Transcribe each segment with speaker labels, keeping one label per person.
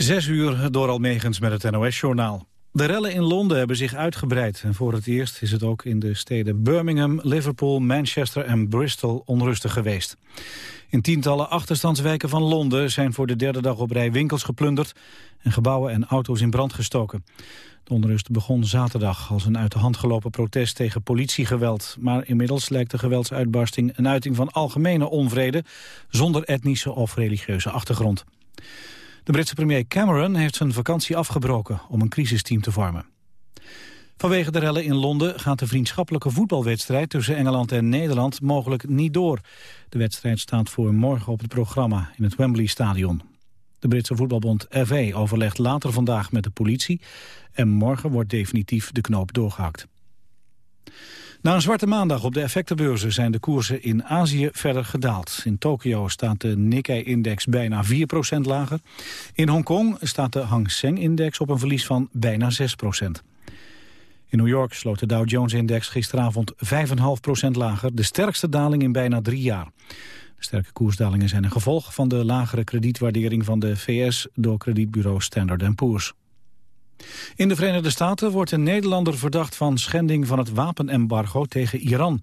Speaker 1: Zes uur door Almegens met het NOS-journaal. De rellen in Londen hebben zich uitgebreid. En voor het eerst is het ook in de steden Birmingham, Liverpool, Manchester en Bristol onrustig geweest. In tientallen achterstandswijken van Londen zijn voor de derde dag op rij winkels geplunderd en gebouwen en auto's in brand gestoken. De onrust begon zaterdag als een uit de hand gelopen protest tegen politiegeweld. Maar inmiddels lijkt de geweldsuitbarsting een uiting van algemene onvrede zonder etnische of religieuze achtergrond. De Britse premier Cameron heeft zijn vakantie afgebroken om een crisisteam te vormen. Vanwege de rellen in Londen gaat de vriendschappelijke voetbalwedstrijd tussen Engeland en Nederland mogelijk niet door. De wedstrijd staat voor morgen op het programma in het Wembley Stadion. De Britse voetbalbond FA overlegt later vandaag met de politie en morgen wordt definitief de knoop doorgehakt. Na een zwarte maandag op de effectenbeurzen zijn de koersen in Azië verder gedaald. In Tokio staat de Nikkei-index bijna 4% lager. In Hongkong staat de Hang Seng-index op een verlies van bijna 6% In New York sloot de Dow Jones-index gisteravond 5,5% lager. De sterkste daling in bijna drie jaar. De sterke koersdalingen zijn een gevolg van de lagere kredietwaardering van de VS door kredietbureau Standard Poor's. In de Verenigde Staten wordt een Nederlander verdacht van schending van het wapenembargo tegen Iran.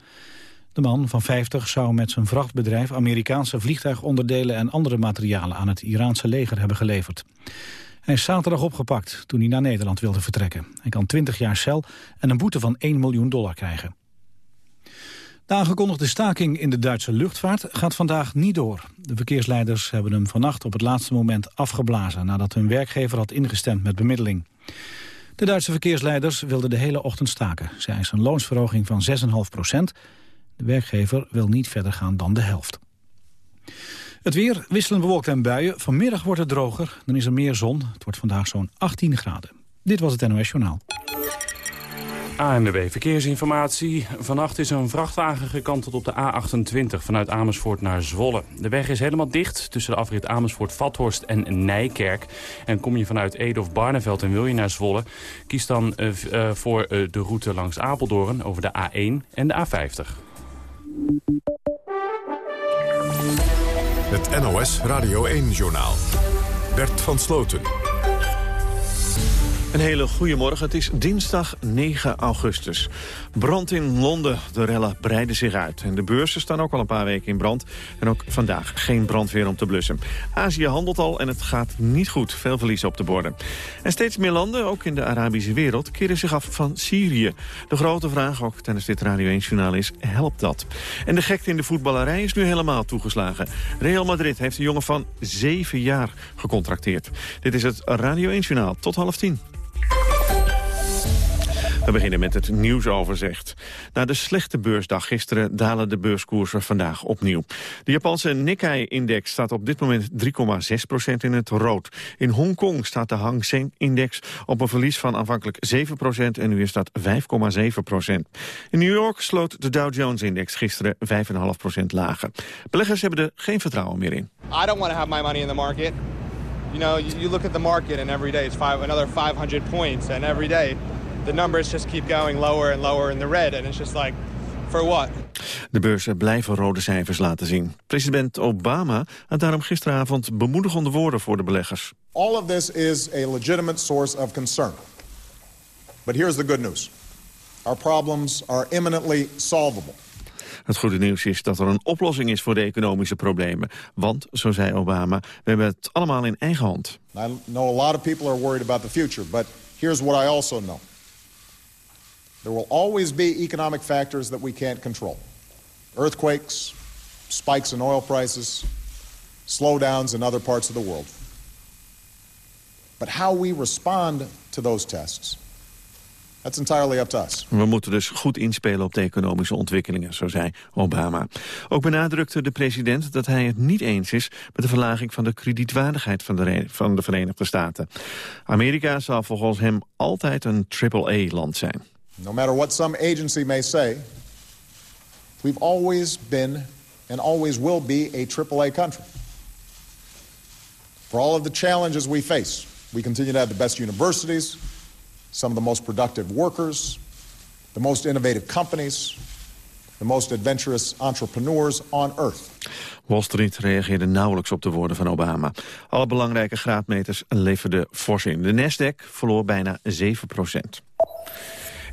Speaker 1: De man van 50 zou met zijn vrachtbedrijf Amerikaanse vliegtuigonderdelen en andere materialen aan het Iraanse leger hebben geleverd. Hij is zaterdag opgepakt toen hij naar Nederland wilde vertrekken. Hij kan 20 jaar cel en een boete van 1 miljoen dollar krijgen. De aangekondigde staking in de Duitse luchtvaart gaat vandaag niet door. De verkeersleiders hebben hem vannacht op het laatste moment afgeblazen... nadat hun werkgever had ingestemd met bemiddeling. De Duitse verkeersleiders wilden de hele ochtend staken. Zij eisen een loonsverhoging van 6,5 procent. De werkgever wil niet verder gaan dan de helft. Het weer wisselend bewolkt en buien. Vanmiddag wordt het droger, dan is er meer zon. Het wordt vandaag zo'n 18 graden. Dit was het NOS Journaal.
Speaker 2: ANWB Verkeersinformatie. Vannacht is een vrachtwagen gekanteld op de A28 vanuit Amersfoort naar Zwolle. De weg is helemaal dicht tussen de afrit Amersfoort-Vathorst en Nijkerk. En kom je vanuit Ede of Barneveld en wil je naar Zwolle... kies dan uh, uh, voor uh, de route langs Apeldoorn over de A1 en de A50.
Speaker 3: Het NOS Radio 1-journaal. Bert van Sloten.
Speaker 4: Een hele goede morgen. Het is dinsdag 9 augustus. Brand in Londen. De rellen breiden zich uit. En de beurzen staan ook al een paar weken in brand. En ook vandaag geen brandweer om te blussen. Azië handelt al en het gaat niet goed. Veel verlies op de borden. En steeds meer landen, ook in de Arabische wereld, keren zich af van Syrië. De grote vraag, ook tijdens dit Radio 1-journaal, is, helpt dat? En de gekte in de voetballerij is nu helemaal toegeslagen. Real Madrid heeft een jongen van zeven jaar gecontracteerd. Dit is het Radio 1-journaal. Tot half tien. We beginnen met het nieuwsoverzicht. Na de slechte beursdag gisteren dalen de beurskoersen vandaag opnieuw. De Japanse Nikkei-index staat op dit moment 3,6% in het rood. In Hongkong staat de Hang Seng-index op een verlies van aanvankelijk 7% en nu is dat 5,7% In New York sloot de Dow Jones-index gisteren 5,5% lager. Beleggers hebben er geen vertrouwen meer in.
Speaker 5: I don't want to have my money in. You know, you look at the market and every day it's five, another 500 points and every day the numbers just keep going lower and lower in the red. And it's just like, for what?
Speaker 4: De beurzen blijven rode cijfers laten zien. President Obama had daarom gisteravond bemoedigende woorden voor de beleggers.
Speaker 6: All of this is a legitimate source of concern. But here's the good news. Our problems are imminently solvable.
Speaker 4: Het goede nieuws is dat er een oplossing is voor de economische problemen. Want, zo zei Obama, we hebben het allemaal in eigen hand.
Speaker 6: I know a lot of people are worried about the future, but here's what I also know. There will always be economic factors that we can't control. Earthquakes, spikes in oil prices, slowdowns in other parts of the world. But how we respond to those tests, that's entirely up to us.
Speaker 4: We moeten dus goed inspelen op de economische ontwikkelingen, zo zei Obama. Ook benadrukte de president dat hij het niet eens is met de verlaging van de kredietwaardigheid van de, van de Verenigde Staten. Amerika zal volgens hem altijd een triple-A-land zijn.
Speaker 6: No matter what some agency may say, we've always been and always will be a AAA country. For all of the challenges we face, we continue to have the best universities, some of the most productive workers, the most innovative companies, the most adventurous entrepreneurs on earth.
Speaker 4: Wall Street reageerde nauwelijks op de woorden van Obama. Alle belangrijke graadmeters leverden fors in. De Nasdaq verloor bijna 7 procent.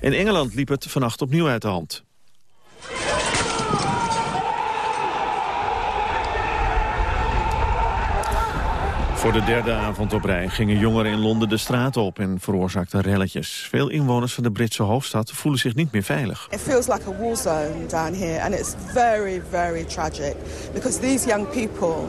Speaker 4: In Engeland liep het vannacht opnieuw uit de hand. Voor de derde avond op rij gingen jongeren in Londen de straat op en veroorzaakten relletjes. Veel inwoners van de Britse hoofdstad voelen zich niet meer veilig.
Speaker 7: It feels like a war zone down here and it's very, very tragic because these young people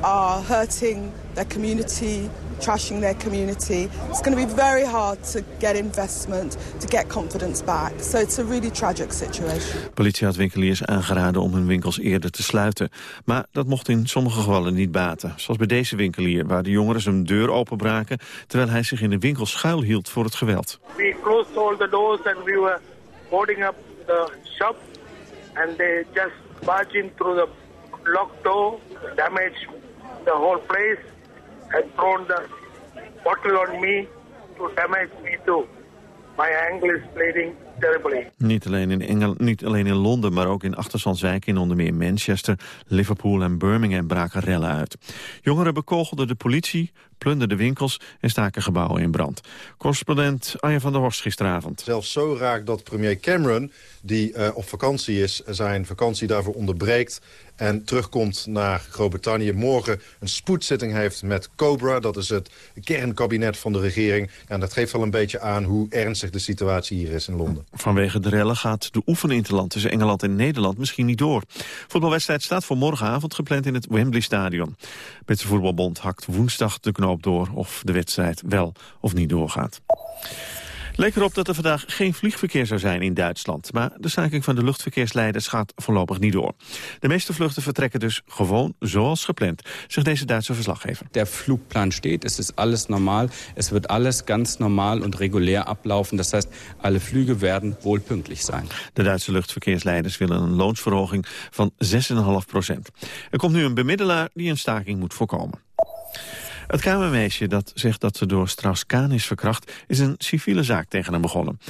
Speaker 7: are hurting their community, trashing their community. It's going to be very hard to get investment, to get confidence back. So it's a really tragic situation.
Speaker 4: Politie had winkeliers aangeraden om hun winkels eerder te sluiten. Maar dat mocht in sommige gevallen niet baten. Zoals bij deze winkelier, waar de jongeren zijn deur openbraken... terwijl hij zich in de winkel schuilhield voor het geweld.
Speaker 8: We closed all the doors and we were boarding up the shop. And they just barged in through the locked door, damaged the whole place and thrown the bottle on me to damage me too. My ankle is bleeding terribly.
Speaker 4: Niet alleen, in Engel, niet alleen in Londen, maar ook in achterstandswijken in onder meer Manchester, Liverpool en Birmingham braken rellen uit. Jongeren bekogelden de politie, plunderden winkels en staken gebouwen in brand. Correspondent Anja van der Horst gisteravond.
Speaker 9: Zelfs zo raak dat premier Cameron, die uh, op vakantie is, zijn vakantie daarvoor onderbreekt en terugkomt naar Groot-Brittannië. Morgen een spoedzitting heeft met COBRA. Dat is het kernkabinet van de regering. En dat geeft wel een beetje aan hoe ernstig de situatie hier is in Londen.
Speaker 4: Vanwege de rellen gaat de oefeninterland tussen Engeland en Nederland misschien niet door. Voetbalwedstrijd staat voor morgenavond gepland in het Wembley Stadion. Britse voetbalbond hakt woensdag de door of de wedstrijd wel of niet doorgaat. Leek erop dat er vandaag geen vliegverkeer zou zijn in Duitsland. Maar de staking van de luchtverkeersleiders gaat voorlopig niet door. De meeste vluchten vertrekken dus gewoon zoals gepland, zegt deze Duitse verslaggever.
Speaker 10: Der Flugplan steht, es ist alles normal. Es wird alles ganz normal und regulär ablaufen. Das heißt, alle Flüge werden wohl pünktlich sein.
Speaker 4: De Duitse luchtverkeersleiders willen een loonsverhoging van 6,5 procent. Er komt nu een bemiddelaar die een staking moet voorkomen. Het kamermeisje dat zegt dat ze door Strauss-Kaan is verkracht... is een civiele zaak tegen hem begonnen.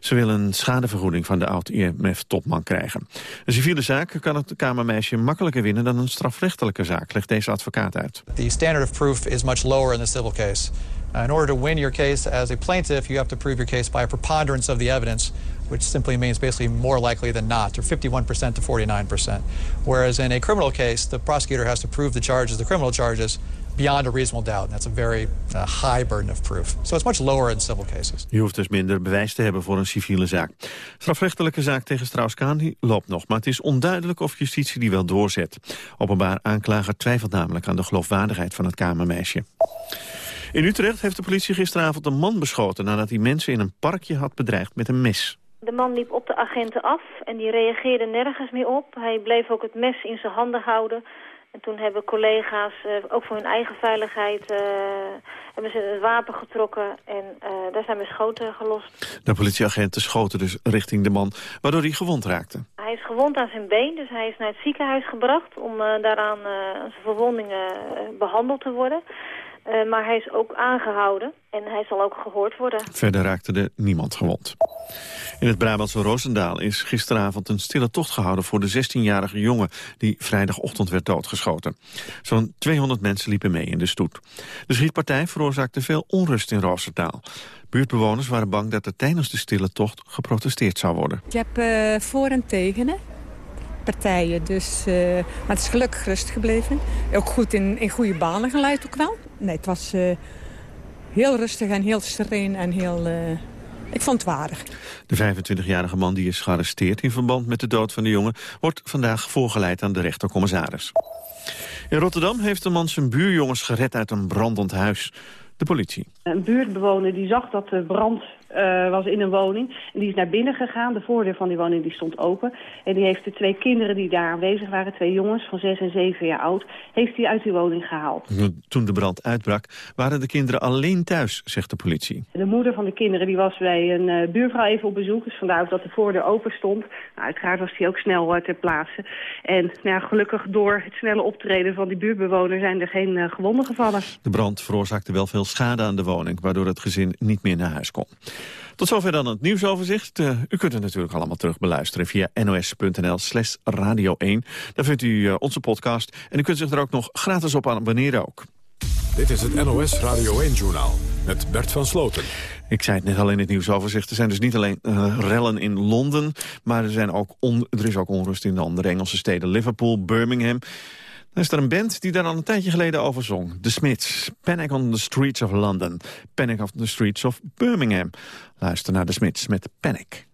Speaker 4: Ze wil een schadevergoeding van de oud-IMF-topman krijgen. Een civiele zaak kan het kamermeisje makkelijker winnen... dan een strafrechtelijke zaak, legt deze advocaat uit.
Speaker 11: The standard of proof is much lower in the civil case. Uh, in order to win your case as a plaintiff, you have to prove your case by a preponderance of the evidence, which simply means basically more likely than not, or 51% to 49%. Whereas in a criminal case, the prosecutor has to prove the charges, the criminal charges, beyond a reasonable doubt. That's a very uh, high burden of proof. So it's much lower in civil cases.
Speaker 4: Je hoeft dus minder bewijs te hebben voor een civiele zaak. Strafrechtelijke zaak tegen Strauss-Kaan loopt nog, maar het is onduidelijk of justitie die wel doorzet. Openbaar aanklager twijfelt namelijk aan de geloofwaardigheid van het kamermeisje. In Utrecht heeft de politie gisteravond een man beschoten... nadat hij mensen in een parkje had bedreigd met een mes.
Speaker 12: De man liep op de agenten af en die reageerde nergens meer op. Hij bleef ook het mes in zijn handen houden. En toen hebben collega's, uh, ook voor hun eigen veiligheid, uh, hebben ze het wapen getrokken en uh, daar zijn we schoten gelost.
Speaker 4: De politieagenten schoten dus richting de man, waardoor hij gewond raakte.
Speaker 12: Hij is gewond aan zijn been, dus hij is naar het ziekenhuis gebracht om daaraan zijn verwondingen behandeld te worden. Uh, maar hij is ook aangehouden en hij zal ook gehoord worden.
Speaker 4: Verder raakte er niemand gewond. In het Brabantse Roosendaal is gisteravond een stille tocht gehouden... voor de 16-jarige jongen die vrijdagochtend werd doodgeschoten. Zo'n 200 mensen liepen mee in de stoet. De schietpartij veroorzaakte veel onrust in Roosendaal. Buurtbewoners waren bang dat er tijdens de stille tocht geprotesteerd zou worden.
Speaker 13: Je hebt uh, voor en tegen, hè? partijen. Dus, uh, maar het is gelukkig rustig gebleven. Ook goed in, in goede banen geleid ook wel. Nee, het was uh, heel rustig en heel sereen en heel... Uh, ik vond het waardig.
Speaker 4: De 25-jarige man die is gearresteerd in verband met de dood van de jongen... wordt vandaag voorgeleid aan de rechtercommissaris. In Rotterdam heeft een man zijn buurjongens gered uit een brandend huis. De politie.
Speaker 14: Een buurtbewoner die zag dat de brand uh, was in een woning. En die is naar binnen gegaan. De voordeur van die woning die stond open. En die heeft de twee kinderen die daar aanwezig waren, twee jongens van zes en zeven jaar oud, heeft hij uit die woning gehaald.
Speaker 4: Toen de brand uitbrak, waren de kinderen alleen thuis, zegt de politie.
Speaker 14: De moeder van de kinderen die was bij een uh, buurvrouw even op bezoek. Dus vandaar dat de voordeur open stond. Nou, uiteraard was hij ook snel uh, ter plaatse. En nou ja, gelukkig door het snelle optreden van die buurtbewoner zijn er geen gewonden gevallen.
Speaker 4: De brand veroorzaakte wel veel schade aan de woning...
Speaker 15: waardoor het gezin niet meer naar huis kon. Tot zover dan het nieuwsoverzicht. Uh, u kunt het natuurlijk allemaal terug beluisteren via nos.nl slash radio 1. Daar vindt u uh, onze podcast en u kunt zich er ook nog gratis op abonneren ook.
Speaker 16: Dit is het NOS Radio 1-journaal met Bert van Sloten.
Speaker 15: Ik zei het net al in het nieuwsoverzicht. Er zijn dus niet alleen uh, rellen in Londen... maar er, zijn ook on, er is ook onrust in de andere Engelse steden. Liverpool, Birmingham. Dan is er een band die daar al een tijdje geleden over zong. The Smiths. Panic on the Streets of London. Panic on the Streets of Birmingham. Luister naar The Smiths met Panic.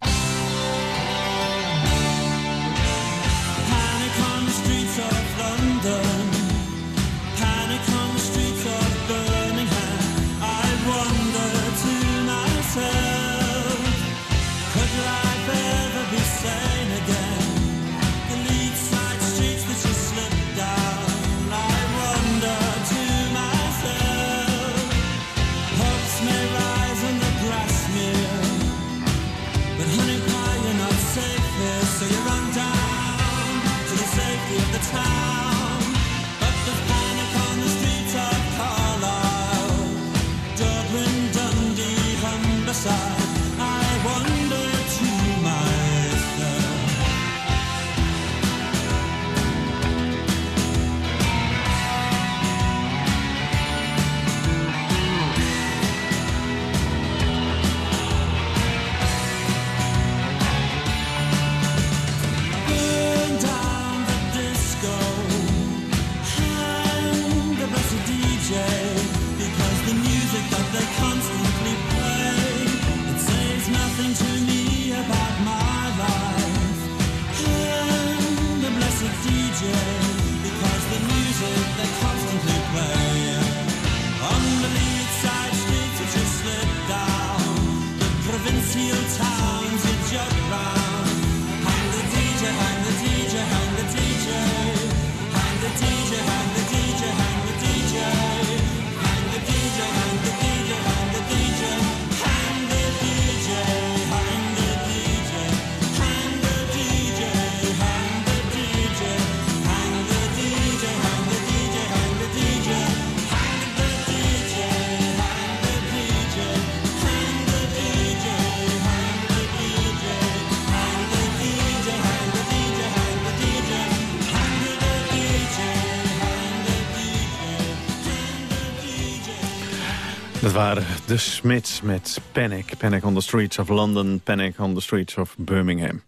Speaker 15: Waren de Smiths met Panic. Panic on the streets of London, Panic on the streets of Birmingham.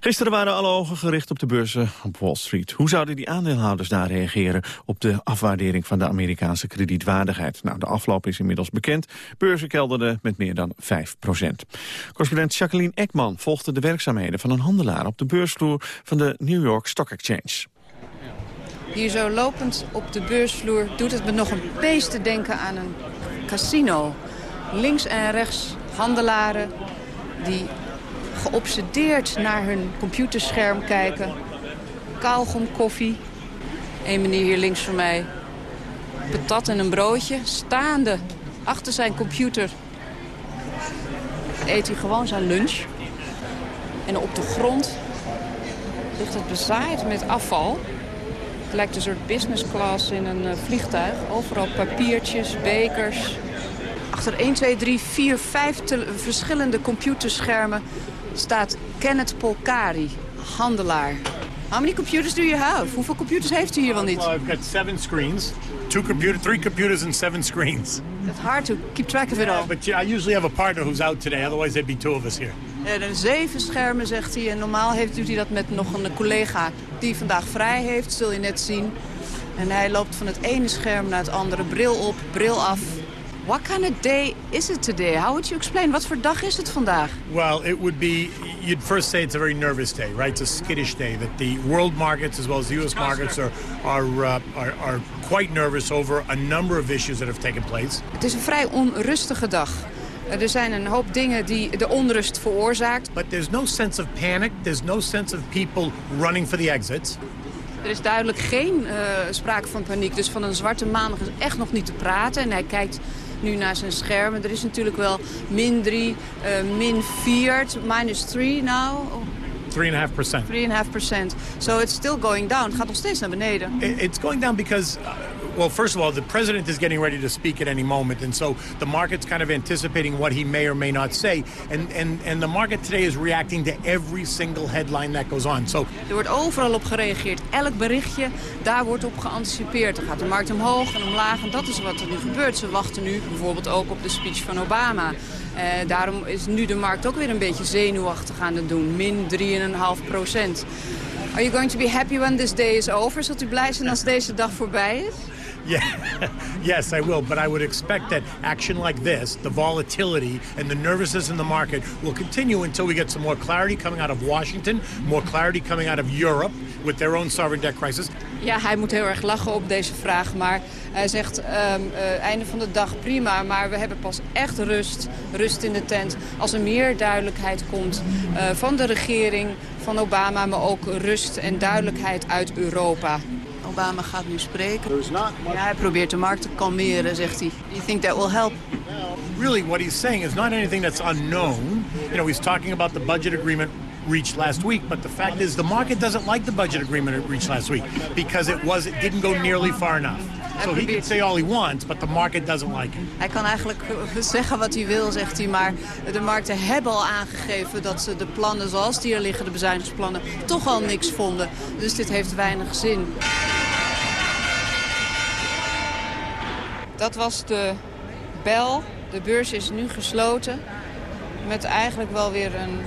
Speaker 15: Gisteren waren alle ogen gericht op de beurzen op Wall Street. Hoe zouden die aandeelhouders daar reageren op de afwaardering van de Amerikaanse kredietwaardigheid? Nou, de afloop is inmiddels bekend. Beurzen kelderden met meer dan 5 procent. Correspondent Jacqueline Ekman volgde de werkzaamheden van een handelaar op de beursvloer van de New York Stock Exchange.
Speaker 17: Hier zo lopend op de beursvloer doet het me nog een beest denken aan een casino. Links en rechts handelaren die geobsedeerd naar hun computerscherm kijken. Kauwgom, koffie. Eén meneer hier links van mij. Patat en een broodje. Staande achter zijn computer eet hij gewoon zijn lunch. En op de grond ligt het bezaaid met afval. Het lijkt een soort business class in een eh, vliegtuig. Overal papiertjes, bekers. Achter 1, 2, 3, 4, 5 verschillende computerschermen staat Kenneth Polkari, handelaar. How many computers do you have? Hoeveel computers heeft u hier wel niet?
Speaker 18: Well, I've got seven screens. Two computer, three computers and seven screens.
Speaker 17: It's hard to keep track of it all.
Speaker 18: but I usually have a partner who's out today. Otherwise, there'd be two of us here.
Speaker 17: En zeven schermen, zegt hij. En normaal heeft, doet hij dat met nog een collega die vandaag vrij heeft, zul je net zien. En hij loopt van het ene scherm naar het andere, bril op, bril af. What kind of day is it today? How would you explain? Wat voor dag is het vandaag?
Speaker 18: Well, it would be, you'd first say it's a very nervous day, right? It's a skittish day. That the world markets as well as the U.S. markets are, are, uh, are, are quite nervous over a number of issues that have taken place.
Speaker 17: Het is een vrij onrustige dag. Er zijn een hoop dingen die de onrust veroorzaakt.
Speaker 18: But there's no sense of panic. There's no sense of people running for the exits.
Speaker 17: Er is duidelijk geen uh, sprake van paniek. Dus van een zwarte maandag is echt nog niet te praten. En hij kijkt nu naar zijn schermen. Er is natuurlijk wel min 3, uh, min 4, minus 3 now.
Speaker 18: 3.5 percent.
Speaker 17: 3.5 percent. So it's still going down. Het gaat nog steeds naar beneden.
Speaker 18: It's going down because uh, Well, first of all, the president is getting ready to speak at any moment, and so the market's kind of anticipating what he may or may not say. And, and, and the market today is reacting to every single headline that goes on. So
Speaker 17: Er wordt overal op gereageerd. Elk berichtje, daar wordt op geanticipeerd. Dan gaat de markt omhoog en omlaag en dat is wat er nu gebeurt. Ze wachten nu bijvoorbeeld ook op de speech van Obama. Eh, daarom is nu de markt ook weer een beetje zenuwachtig aan het doen. Min 3,5 procent. Are you going to be happy when this day is over? Zult u blij zijn als deze dag voorbij is?
Speaker 18: Yeah, yes, I will. But I would expect that action like this, the volatility and the nervousness in the market, will continue until we get some more clarity coming out of Washington, more clarity coming out of Europe with their own sovereign debt crisis.
Speaker 17: Ja, hij moet heel erg lachen op deze vraag. Maar hij zegt, eh, einde van de dag prima. Maar we hebben pas echt rust, rust in de tent... als er meer duidelijkheid komt eh, van de regering, van Obama... maar ook rust en duidelijkheid uit Europa. Obama gaat nu spreken. Ja, hij probeert de markt te kalmeren, zegt hij. Do you think that will help?
Speaker 18: Really, what he's saying is not anything that's unknown. You know, he's talking about the budget agreement reached last week, but the fact is the market doesn't like the budget agreement it reached last week because it was it didn't go nearly far enough. So he can say all he wants, but the market doesn't like it.
Speaker 17: Hij kan eigenlijk eh, zeggen wat hij wil, zegt hij. Maar de markten hebben al aangegeven dat ze de plannen zoals die er liggen, de bezuinigingsplannen, toch al niks vonden. Dus dit heeft weinig zin. Dat was de bel. De beurs is nu gesloten. Met eigenlijk wel weer een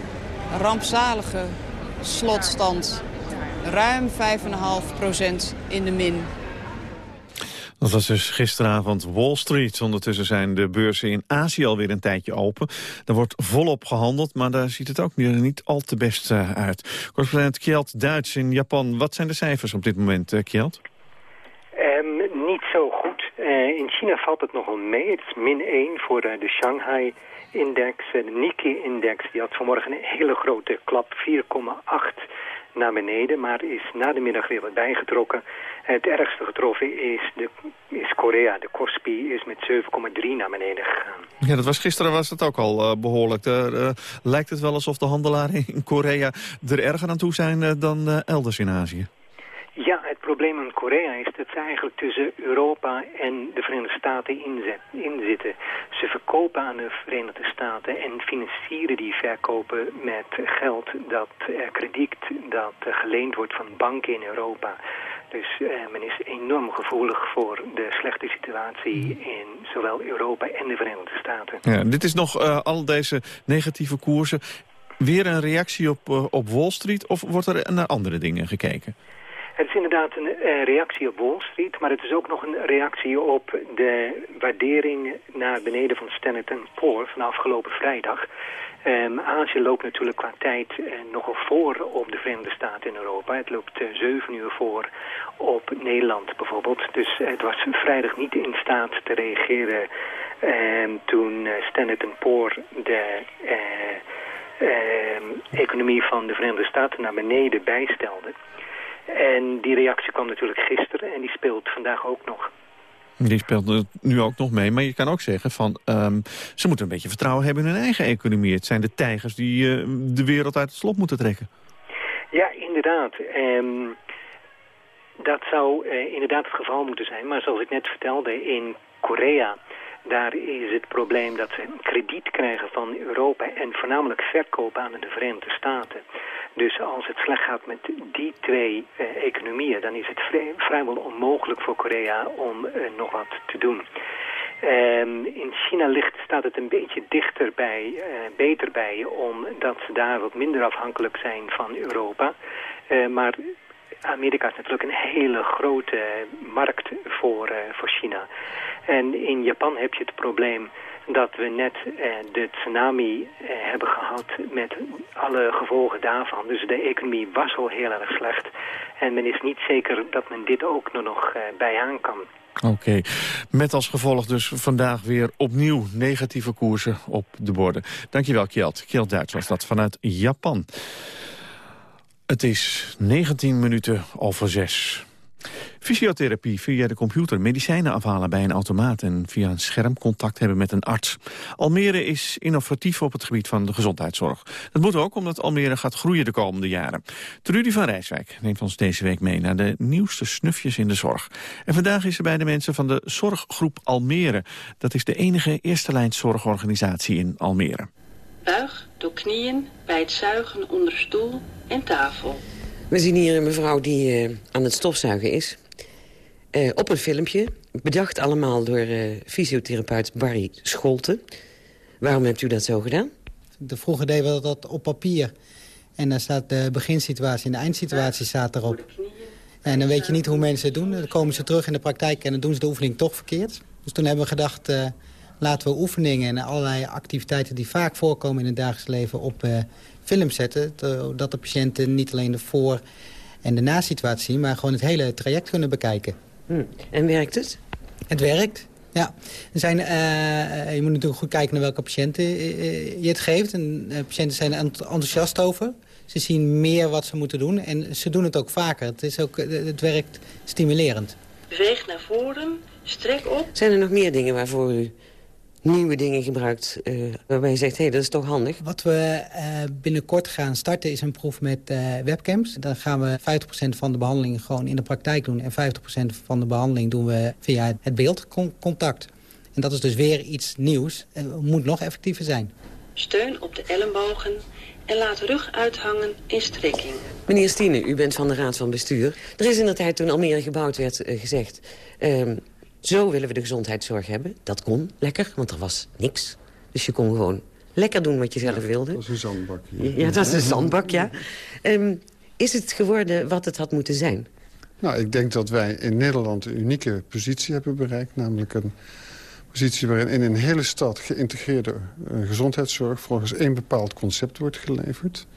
Speaker 17: rampzalige slotstand. Ruim 5,5% in de min.
Speaker 4: Dat was dus gisteravond Wall Street. Ondertussen zijn de beurzen in Azië alweer een tijdje open. Er wordt volop gehandeld, maar daar ziet het ook niet al te best eh, uit. Correspondent Kjeld Duits in Japan. Wat zijn de cijfers op dit moment, uh, Kjeld?
Speaker 19: Um, niet zo goed. Uh, in China valt het nogal mee. Het is min 1 voor de Shanghai-index. de Nikkei-index die had vanmorgen een hele grote klap, 4,8 naar beneden, maar is na de middag weer wat bijgetrokken. Het ergste getroffen is, de, is Korea. De Kospi is met 7,3 naar beneden gegaan.
Speaker 4: Ja, dat was gisteren was het ook al uh, behoorlijk. Uh, lijkt het wel alsof de handelaren in Korea er erger aan toe zijn uh, dan elders in Azië.
Speaker 19: Probleem in Korea is dat ze eigenlijk tussen Europa en de Verenigde Staten inzitten. Ze verkopen aan de Verenigde Staten en financieren die verkopen met geld dat uh, krediet dat uh, geleend wordt van banken in Europa. Dus uh, men is enorm gevoelig voor de slechte situatie in zowel Europa en de Verenigde Staten.
Speaker 4: Ja, dit is nog al deze negatieve koersen. Weer een reactie op, op Wall Street of wordt er naar andere dingen gekeken?
Speaker 19: Het is inderdaad een uh, reactie op Wall Street, maar het is ook nog een reactie op de waardering naar beneden van Standard Poor van afgelopen vrijdag. Um, Azië loopt natuurlijk qua tijd uh, nogal voor op de Verenigde Staten in Europa. Het loopt uh, zeven uur voor op Nederland bijvoorbeeld. Dus het was vrijdag niet in staat te reageren um, toen Standard Poor de economie van de Verenigde Staten naar beneden bijstelde. En die reactie kwam natuurlijk gisteren en die speelt vandaag ook nog.
Speaker 4: Die speelt nu ook nog mee, maar je kan ook zeggen van... Um, ze moeten een beetje vertrouwen hebben in hun eigen economie. Het zijn de tijgers die uh, de wereld uit het slop moeten trekken.
Speaker 19: Ja, inderdaad. Um, dat zou uh, inderdaad het geval moeten zijn. Maar zoals ik net vertelde, in Korea... Daar is het probleem dat ze krediet krijgen van Europa en voornamelijk verkopen aan de Verenigde Staten. Dus als het slecht gaat met die twee uh, economieën, dan is het vrij, vrijwel onmogelijk voor Korea om uh, nog wat te doen. Um, in China ligt, staat het een beetje dichter bij, uh, beter bij, omdat ze daar wat minder afhankelijk zijn van Europa. maar Amerika is natuurlijk een hele grote markt voor, voor China. En in Japan heb je het probleem dat we net uh, de tsunami uh, hebben gehad met alle gevolgen daarvan. Dus de economie was al heel erg slecht. En men is niet zeker dat men dit ook nog bij aan kan.
Speaker 4: Oké, met als gevolg dus vandaag weer opnieuw negatieve koersen op de borden. Dankjewel Kjeld. Kjeld Duits was dat vanuit Japan. Het is 19 minuten over zes. Fysiotherapie via de computer, medicijnen afhalen bij een automaat... en via een scherm contact hebben met een arts. Almere is innovatief op het gebied van de gezondheidszorg. Dat moet ook omdat Almere gaat groeien de komende jaren. Trudy van Rijswijk neemt ons deze week mee naar de nieuwste snufjes in de zorg. En vandaag is ze bij de mensen van de Zorggroep Almere. Dat is de enige eerste lijn zorgorganisatie in Almere.
Speaker 20: Buig door knieën bij het zuigen onder stoel en tafel.
Speaker 21: We zien hier een mevrouw die uh, aan het stofzuigen is. Uh, op een filmpje, bedacht allemaal door uh, fysiotherapeut Barry Scholten. Waarom hebt u dat zo gedaan?
Speaker 22: De vroeger deden we dat op papier. En dan staat de beginsituatie en de eindsituatie staat erop. En dan weet je niet hoe mensen het doen. Dan komen ze terug in de praktijk en dan doen ze de oefening toch verkeerd. Dus toen hebben we gedacht, laten we oefeningen en allerlei activiteiten... die vaak voorkomen in het dagelijks leven op film zetten. Dat de patiënten niet alleen de voor- en de na-situatie zien... maar gewoon het hele traject kunnen bekijken.
Speaker 21: Hm. En werkt het?
Speaker 22: Het werkt, ja. Er zijn, uh, je moet natuurlijk goed kijken naar welke patiënten je het geeft. En patiënten zijn er enthousiast over... Ze zien meer wat ze moeten doen en ze doen het ook vaker. Het, is ook, het werkt stimulerend.
Speaker 20: Beweeg naar voren, strek op.
Speaker 21: Zijn er nog meer dingen waarvoor u nieuwe dingen gebruikt... Uh, waarbij je zegt, hé, hey, dat is toch handig?
Speaker 22: Wat we uh, binnenkort gaan starten is een proef met uh, webcams. Dan gaan we 50% van de behandeling gewoon in de praktijk doen... en 50% van de behandeling doen we via het beeldcontact. En dat is dus weer iets nieuws. Het moet nog effectiever zijn.
Speaker 20: Steun op de ellebogen en laat rug uithangen in strekking.
Speaker 21: Meneer Stine, u bent van de Raad van Bestuur. Er is in de tijd toen Almere gebouwd werd uh, gezegd... Zo willen we de gezondheidszorg hebben. Dat kon lekker, want er was niks. Dus je kon gewoon lekker doen wat je zelf wilde.
Speaker 23: Dat is een zandbak.
Speaker 21: Ja, ja dat is een zandbak, ja. Um, is het geworden wat het had moeten zijn?
Speaker 23: Nou, ik denk dat wij in Nederland een unieke positie hebben bereikt. Namelijk een positie waarin in een hele stad geïntegreerde uh, gezondheidszorg... volgens één bepaald concept wordt geleverd.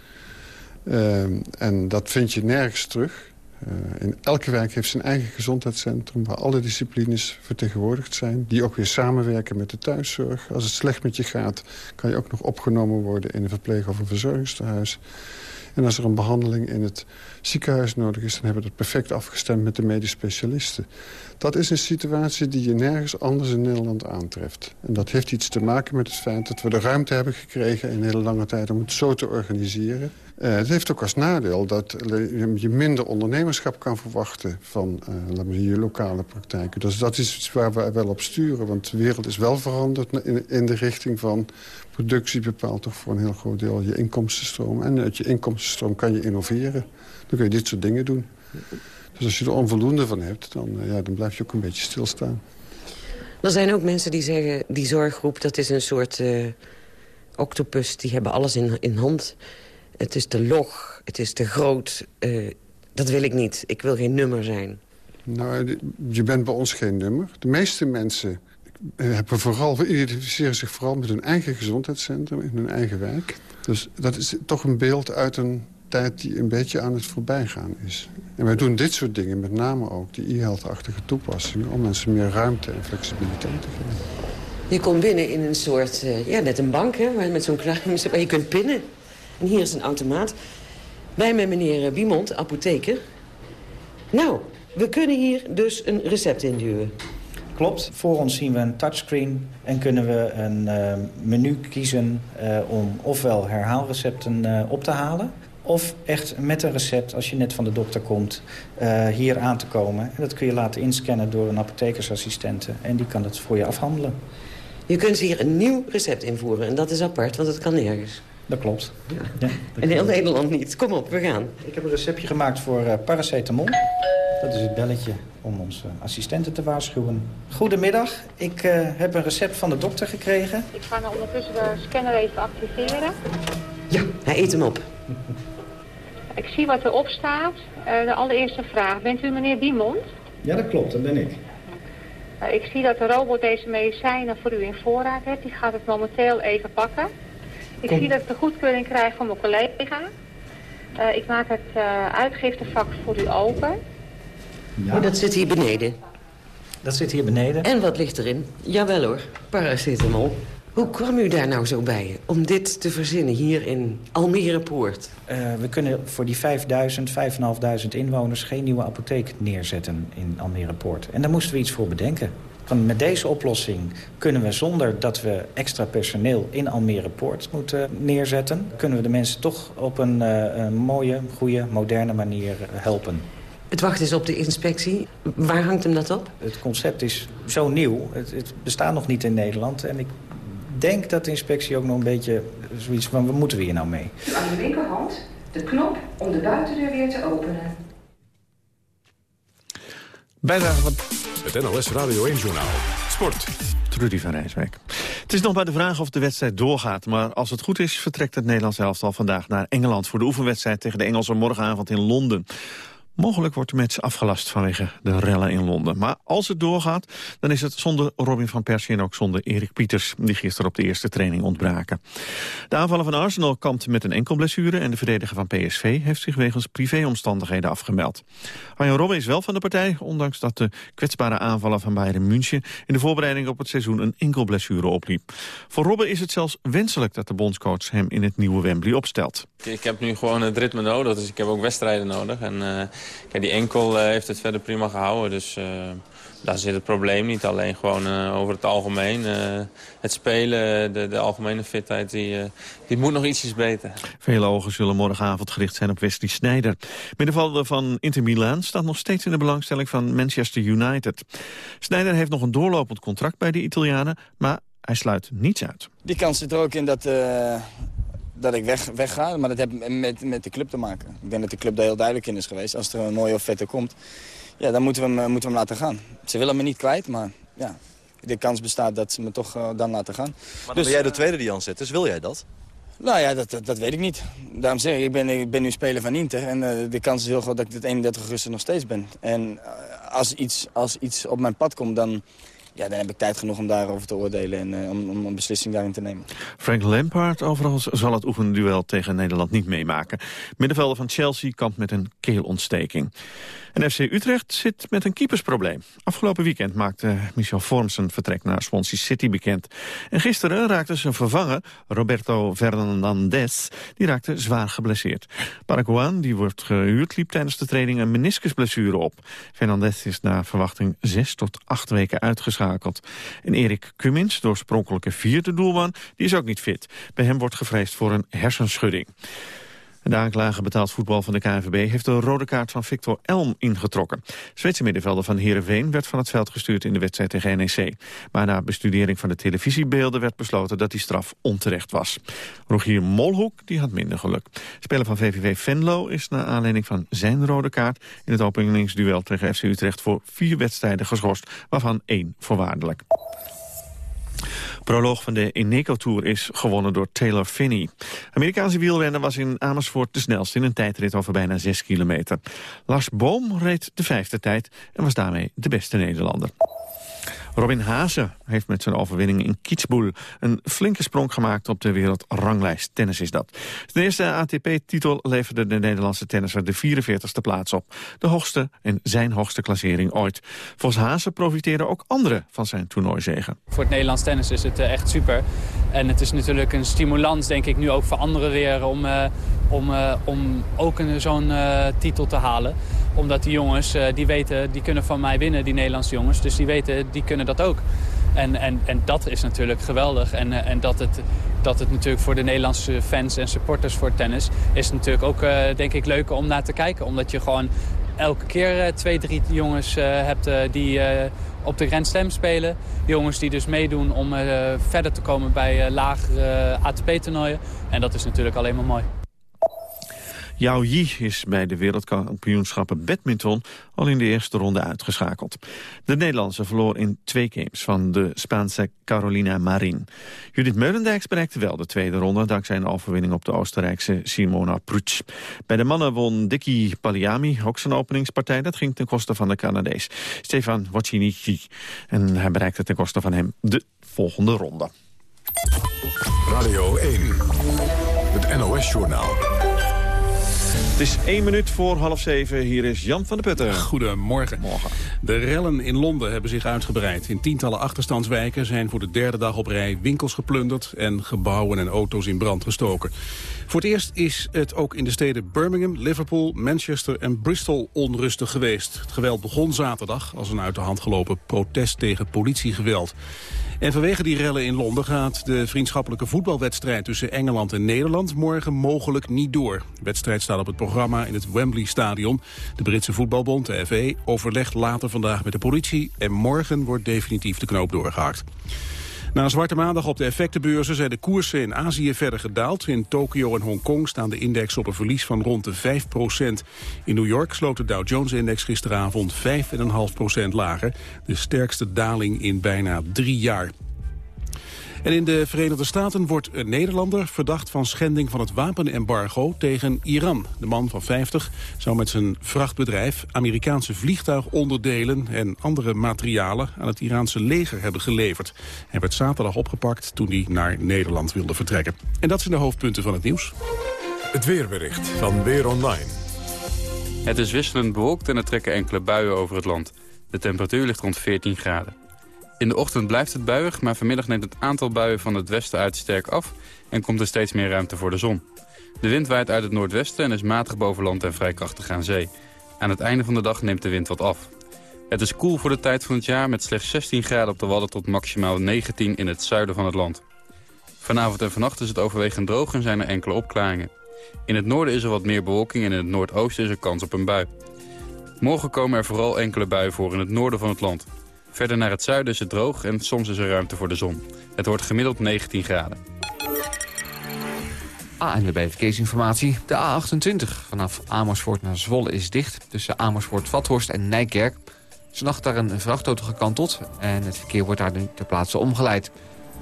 Speaker 23: Uh, en dat vind je nergens terug. Uh, in elke wijk heeft zijn eigen gezondheidscentrum... waar alle disciplines vertegenwoordigd zijn. Die ook weer samenwerken met de thuiszorg. Als het slecht met je gaat, kan je ook nog opgenomen worden... in een verpleeg- of een verzorgingstehuis. En als er een behandeling in het ziekenhuis nodig is... dan hebben we dat perfect afgestemd met de medisch specialisten. Dat is een situatie die je nergens anders in Nederland aantreft. En dat heeft iets te maken met het feit dat we de ruimte hebben gekregen... in hele lange tijd om het zo te organiseren. Uh, het heeft ook als nadeel dat je minder ondernemerschap kan verwachten... van je lokale praktijken. Dus dat is iets waar we wel op sturen. Want de wereld is wel veranderd in, de richting van... productie bepaalt toch voor een heel groot deel je inkomstenstroom. En uit je inkomstenstroom kan je innoveren. Dan kun je dit soort dingen doen. Dus als je er onvoldoende van hebt, dan, uh, ja, dan blijf je ook een beetje stilstaan.
Speaker 21: Er zijn ook mensen die zeggen, die zorggroep, dat is een soort octopus. Die hebben alles in, in hand. Het is te log, het is te groot. Uh, dat wil ik niet. Ik wil geen nummer zijn.
Speaker 23: Nou, je bent bij ons geen nummer. De meeste mensen hebben vooral, identificeren zich vooral met hun eigen gezondheidscentrum... in hun eigen wijk. Dus dat is toch een beeld uit een tijd die een beetje aan het voorbijgaan is. En wij doen dit soort dingen, met name ook die e-health-achtige toepassingen... om mensen meer ruimte en flexibiliteit te geven.
Speaker 21: Je komt binnen in een soort, ja, net een bank, hè, met zo'n waar je kunt pinnen. En hier is een automaat. Wij met meneer Biemond, apotheker. Nou, we kunnen hier dus een recept induwen.
Speaker 1: Klopt. Voor ons zien we een touchscreen en kunnen we een uh, menu kiezen uh, om ofwel herhaalrecepten uh, op te halen... of echt met een recept, als je net van de dokter komt, hier aan te komen. En dat kun je laten inscannen door een apothekersassistente en die kan het voor je afhandelen.
Speaker 21: Je kunt hier een nieuw recept invoeren en dat is apart, want dat kan nergens.
Speaker 1: Dat klopt.
Speaker 21: Ja. Ja, dat in heel Nederland niet. Kom op, we gaan.
Speaker 1: Ik heb een receptje gemaakt voor uh, paracetamol. Dat is het belletje om onze assistenten te waarschuwen. Goedemiddag, ik uh, heb een recept van de dokter gekregen.
Speaker 24: Ik ga nou ondertussen de scanner even activeren.
Speaker 21: Ja, hij eet hem op.
Speaker 24: Ik zie wat erop staat. Uh, de allereerste vraag. Bent u meneer Diemond?
Speaker 1: Ja, dat klopt, dat ben ik.
Speaker 24: ik zie dat de robot deze medicijnen voor u in voorraad heeft. Die gaat het momenteel even pakken. Ik Kom. zie dat ik de goedkeuring krijg van mijn collega. Uh, ik maak het uh, uitgiftevak voor u open.
Speaker 21: Ja. Oh, dat zit hier beneden.
Speaker 1: Dat zit hier beneden.
Speaker 21: En wat ligt erin? Jawel hoor, paracetamol. Hoe kwam u daar nou zo bij om dit te verzinnen hier in Almere Poort?
Speaker 1: Uh, we kunnen voor die 5000, 5500 inwoners geen nieuwe apotheek neerzetten in Almere Poort. En daar moesten we iets voor bedenken. Met deze oplossing kunnen we zonder dat we extra personeel in Almere Poort moeten neerzetten... kunnen we de mensen toch op een, uh, een mooie, goede, moderne manier helpen.
Speaker 21: Het wachten is op de inspectie. Waar hangt hem dat op?
Speaker 1: Het concept is zo nieuw. Het, het bestaat nog niet in Nederland. En ik denk dat de inspectie ook nog een beetje zoiets van... wat moeten we hier nou mee?
Speaker 25: Aan de linkerhand de knop om de buitendeur weer te openen.
Speaker 4: Bijna wat...
Speaker 16: Het NOS Radio 1 Journaal. Sport.
Speaker 4: Trudy van Rijswijk. Het is nog bij de vraag of de wedstrijd doorgaat. Maar als het goed is, vertrekt het Nederlands elftal vandaag naar Engeland... voor de oefenwedstrijd tegen de Engelsen morgenavond in Londen. Mogelijk wordt de match afgelast vanwege de rellen in Londen. Maar als het doorgaat, dan is het zonder Robin van Persie en ook zonder Erik Pieters... die gisteren op de eerste training ontbraken. De aanvaller van Arsenal kampt met een enkel blessure... en de verdediger van PSV heeft zich wegens privéomstandigheden afgemeld. Arjen Robben is wel van de partij... ondanks dat de kwetsbare aanvaller van Bayern München... in de voorbereiding op het seizoen een enkel blessure opliep. Voor Robben is het zelfs wenselijk dat de bondscoach hem in het nieuwe Wembley opstelt.
Speaker 26: Ik heb nu gewoon het ritme nodig, dus ik heb ook wedstrijden nodig. En, uh, kijk, die enkel uh, heeft het verder prima gehouden, dus uh, daar zit het probleem niet. Alleen gewoon over het algemeen. het spelen, de, de, algemene fitheid, die, die moet nog ietsjes beter.
Speaker 4: Vele ogen zullen morgenavond gericht zijn op Wesley Sneijder. Middenvelder van Inter Milaan staat nog steeds in de belangstelling van Manchester United. Sneijder heeft nog een doorlopend contract bij de Italianen, maar hij sluit niets uit.
Speaker 27: Die kans zit er ook in dat, uh, dat ik weg, wegga, maar dat heeft met, met de club te maken. Ik denk dat de club daar heel duidelijk in is geweest. Als er een mooie offerte komt, ja, dan moeten we, hem, moeten we hem laten gaan. Ze willen me niet kwijt, maar ja, de kans bestaat dat ze me toch uh, dan laten gaan.
Speaker 28: Maar dus, ben jij de tweede die aanzet, dus wil jij dat?
Speaker 27: Nou ja, dat, dat, dat, weet ik niet. Daarom zeg ik, ik ben, ik ben nu speler van Inter. En uh, de kans is heel groot dat ik het 31 augustus nog steeds ben. En uh, als, iets, als iets op mijn pad komt, dan, ja, dan heb ik tijd genoeg om daarover te oordelen en uh, om, om, een beslissing daarin te nemen.
Speaker 4: Frank Lampard overigens zal het oefenduel tegen Nederland niet meemaken. Middenvelder van Chelsea kampt met een keelontsteking. En FC Utrecht zit met een keepersprobleem. Afgelopen weekend maakte Michel Vorms een vertrek naar Swansea City bekend. En gisteren raakte zijn vervanger, Roberto Fernandez, die raakte zwaar geblesseerd. Paraguaan, die wordt gehuurd, liep tijdens de training een meniscusblessure op. Fernandez is na verwachting zes tot acht weken uitgeschakeld. En Erik Cummins, de oorspronkelijke vierde doelman, die is ook niet fit. Bij hem wordt gevreesd voor een hersenschudding. De aanklager betaald voetbal van de KNVB heeft de rode kaart van Victor Elm ingetrokken. Zweedse middenvelder van Heerenveen werd van het veld gestuurd in de wedstrijd tegen NEC. Maar na bestudering van de televisiebeelden werd besloten dat die straf onterecht was. Rogier Molhoek die had minder geluk. Speler van VVV Venlo is naar aanleiding van zijn rode kaart in het openingsduel tegen FC Utrecht voor vier wedstrijden geschorst, waarvan één voorwaardelijk. Proloog van de Eneco Tour is gewonnen door Taylor Finney. Amerikaanse wielrenner was in Amersfoort de snelste in een tijdrit over bijna 6 kilometer. Lars Boom reed de vijfde tijd en was daarmee de beste Nederlander. Robin Haase heeft met zijn overwinning in Kitzbühel een flinke sprong gemaakt op de wereldranglijst. Tennis is dat. De eerste ATP-titel leverde de Nederlandse tennisser de 44ste plaats op. De hoogste en zijn hoogste klassering ooit. Volgens Haase profiteren ook anderen van zijn toernooizegen.
Speaker 29: Voor het Nederlands tennis is het echt super. En het is natuurlijk een stimulans, denk ik, nu ook voor anderen weer... om, uh, om, uh, om ook zo'n uh, titel te halen omdat die jongens, die weten, die kunnen van mij winnen, die Nederlandse jongens. Dus die weten, die kunnen dat ook. En, en, en dat is natuurlijk geweldig. En, en dat, het, dat het natuurlijk voor de Nederlandse fans en supporters voor tennis... is natuurlijk ook, denk ik, leuk om naar te kijken. Omdat je gewoon elke keer twee, drie jongens hebt die op de Grand Slam spelen. Jongens die dus meedoen om verder te komen bij lagere ATP-toernooien. En dat is natuurlijk alleen maar mooi.
Speaker 4: Yao Yi is bij de wereldkampioenschappen badminton al in de eerste ronde uitgeschakeld. De Nederlandse verloor in twee games van de Spaanse Carolina Marin. Judith Meulendijks bereikte wel de tweede ronde dankzij een overwinning op de Oostenrijkse Simona Prutsch. Bij de mannen won Dicky Paliami ook zijn openingspartij. Dat ging ten koste van de Canadees Stefan Wojcicki. En hij bereikte ten koste van hem de volgende ronde.
Speaker 16: Radio 1, het NOS-journaal.
Speaker 4: Het is één minuut voor half zeven. Hier is Jan van der Putten.
Speaker 30: Goedemorgen.
Speaker 4: Morgen.
Speaker 30: De rellen in Londen hebben zich uitgebreid. In tientallen achterstandswijken zijn voor de derde dag op rij winkels geplunderd... en gebouwen en auto's in brand gestoken. Voor het eerst is het ook in de steden Birmingham, Liverpool, Manchester en Bristol onrustig geweest. Het geweld begon zaterdag als een uit de hand gelopen protest tegen politiegeweld. En vanwege die rellen in Londen gaat de vriendschappelijke voetbalwedstrijd tussen Engeland en Nederland morgen mogelijk niet door. De wedstrijd staat op het programma in het Wembley Stadion. De Britse voetbalbond, de FA, overlegt later vandaag met de politie en morgen wordt definitief de knoop doorgehakt. Na een zwarte maandag op de effectenbeurzen zijn de koersen in Azië verder gedaald. In Tokio en Hongkong staan de index op een verlies van rond de 5% In New York sloot de Dow Jones-index gisteravond 5,5% lager. De sterkste daling in bijna drie jaar. En in de Verenigde Staten wordt een Nederlander verdacht van schending van het wapenembargo tegen Iran. De man van 50 zou met zijn vrachtbedrijf Amerikaanse vliegtuigonderdelen en andere materialen aan het Iraanse leger hebben geleverd. Hij werd zaterdag opgepakt toen hij naar Nederland wilde vertrekken. En dat zijn de hoofdpunten van het nieuws.
Speaker 3: Het weerbericht van Weer Online.
Speaker 31: Het is wisselend bewolkt en er trekken enkele buien over het land. De temperatuur ligt rond 14 graden. In de ochtend blijft het buiig, maar vanmiddag neemt het aantal buien van het westen uit sterk af en komt er steeds meer ruimte voor de zon. De wind waait uit het noordwesten en is matig boven land en vrij krachtig aan zee. Aan het einde van de dag neemt de wind wat af. Het is koel voor de tijd van het jaar met slechts 16 graden op de Wadden tot maximaal 19 in het zuiden van het land. Vanavond en vannacht is het overwegend droog en zijn er enkele opklaringen. In het noorden is er wat meer bewolking en in het noordoosten is er kans op een bui. Morgen komen er vooral enkele buien voor in het noorden van het land. Verder naar het zuiden is het droog en soms is er ruimte voor de zon. Het wordt gemiddeld 19 graden.
Speaker 32: ANWB Verkeersinformatie. De A28 vanaf Amersfoort naar Zwolle is dicht. Tussen Amersfoort, Vathorst en Nijkerk. Vannacht daar een vrachtauto gekanteld. En het verkeer wordt daar nu ter plaatse omgeleid.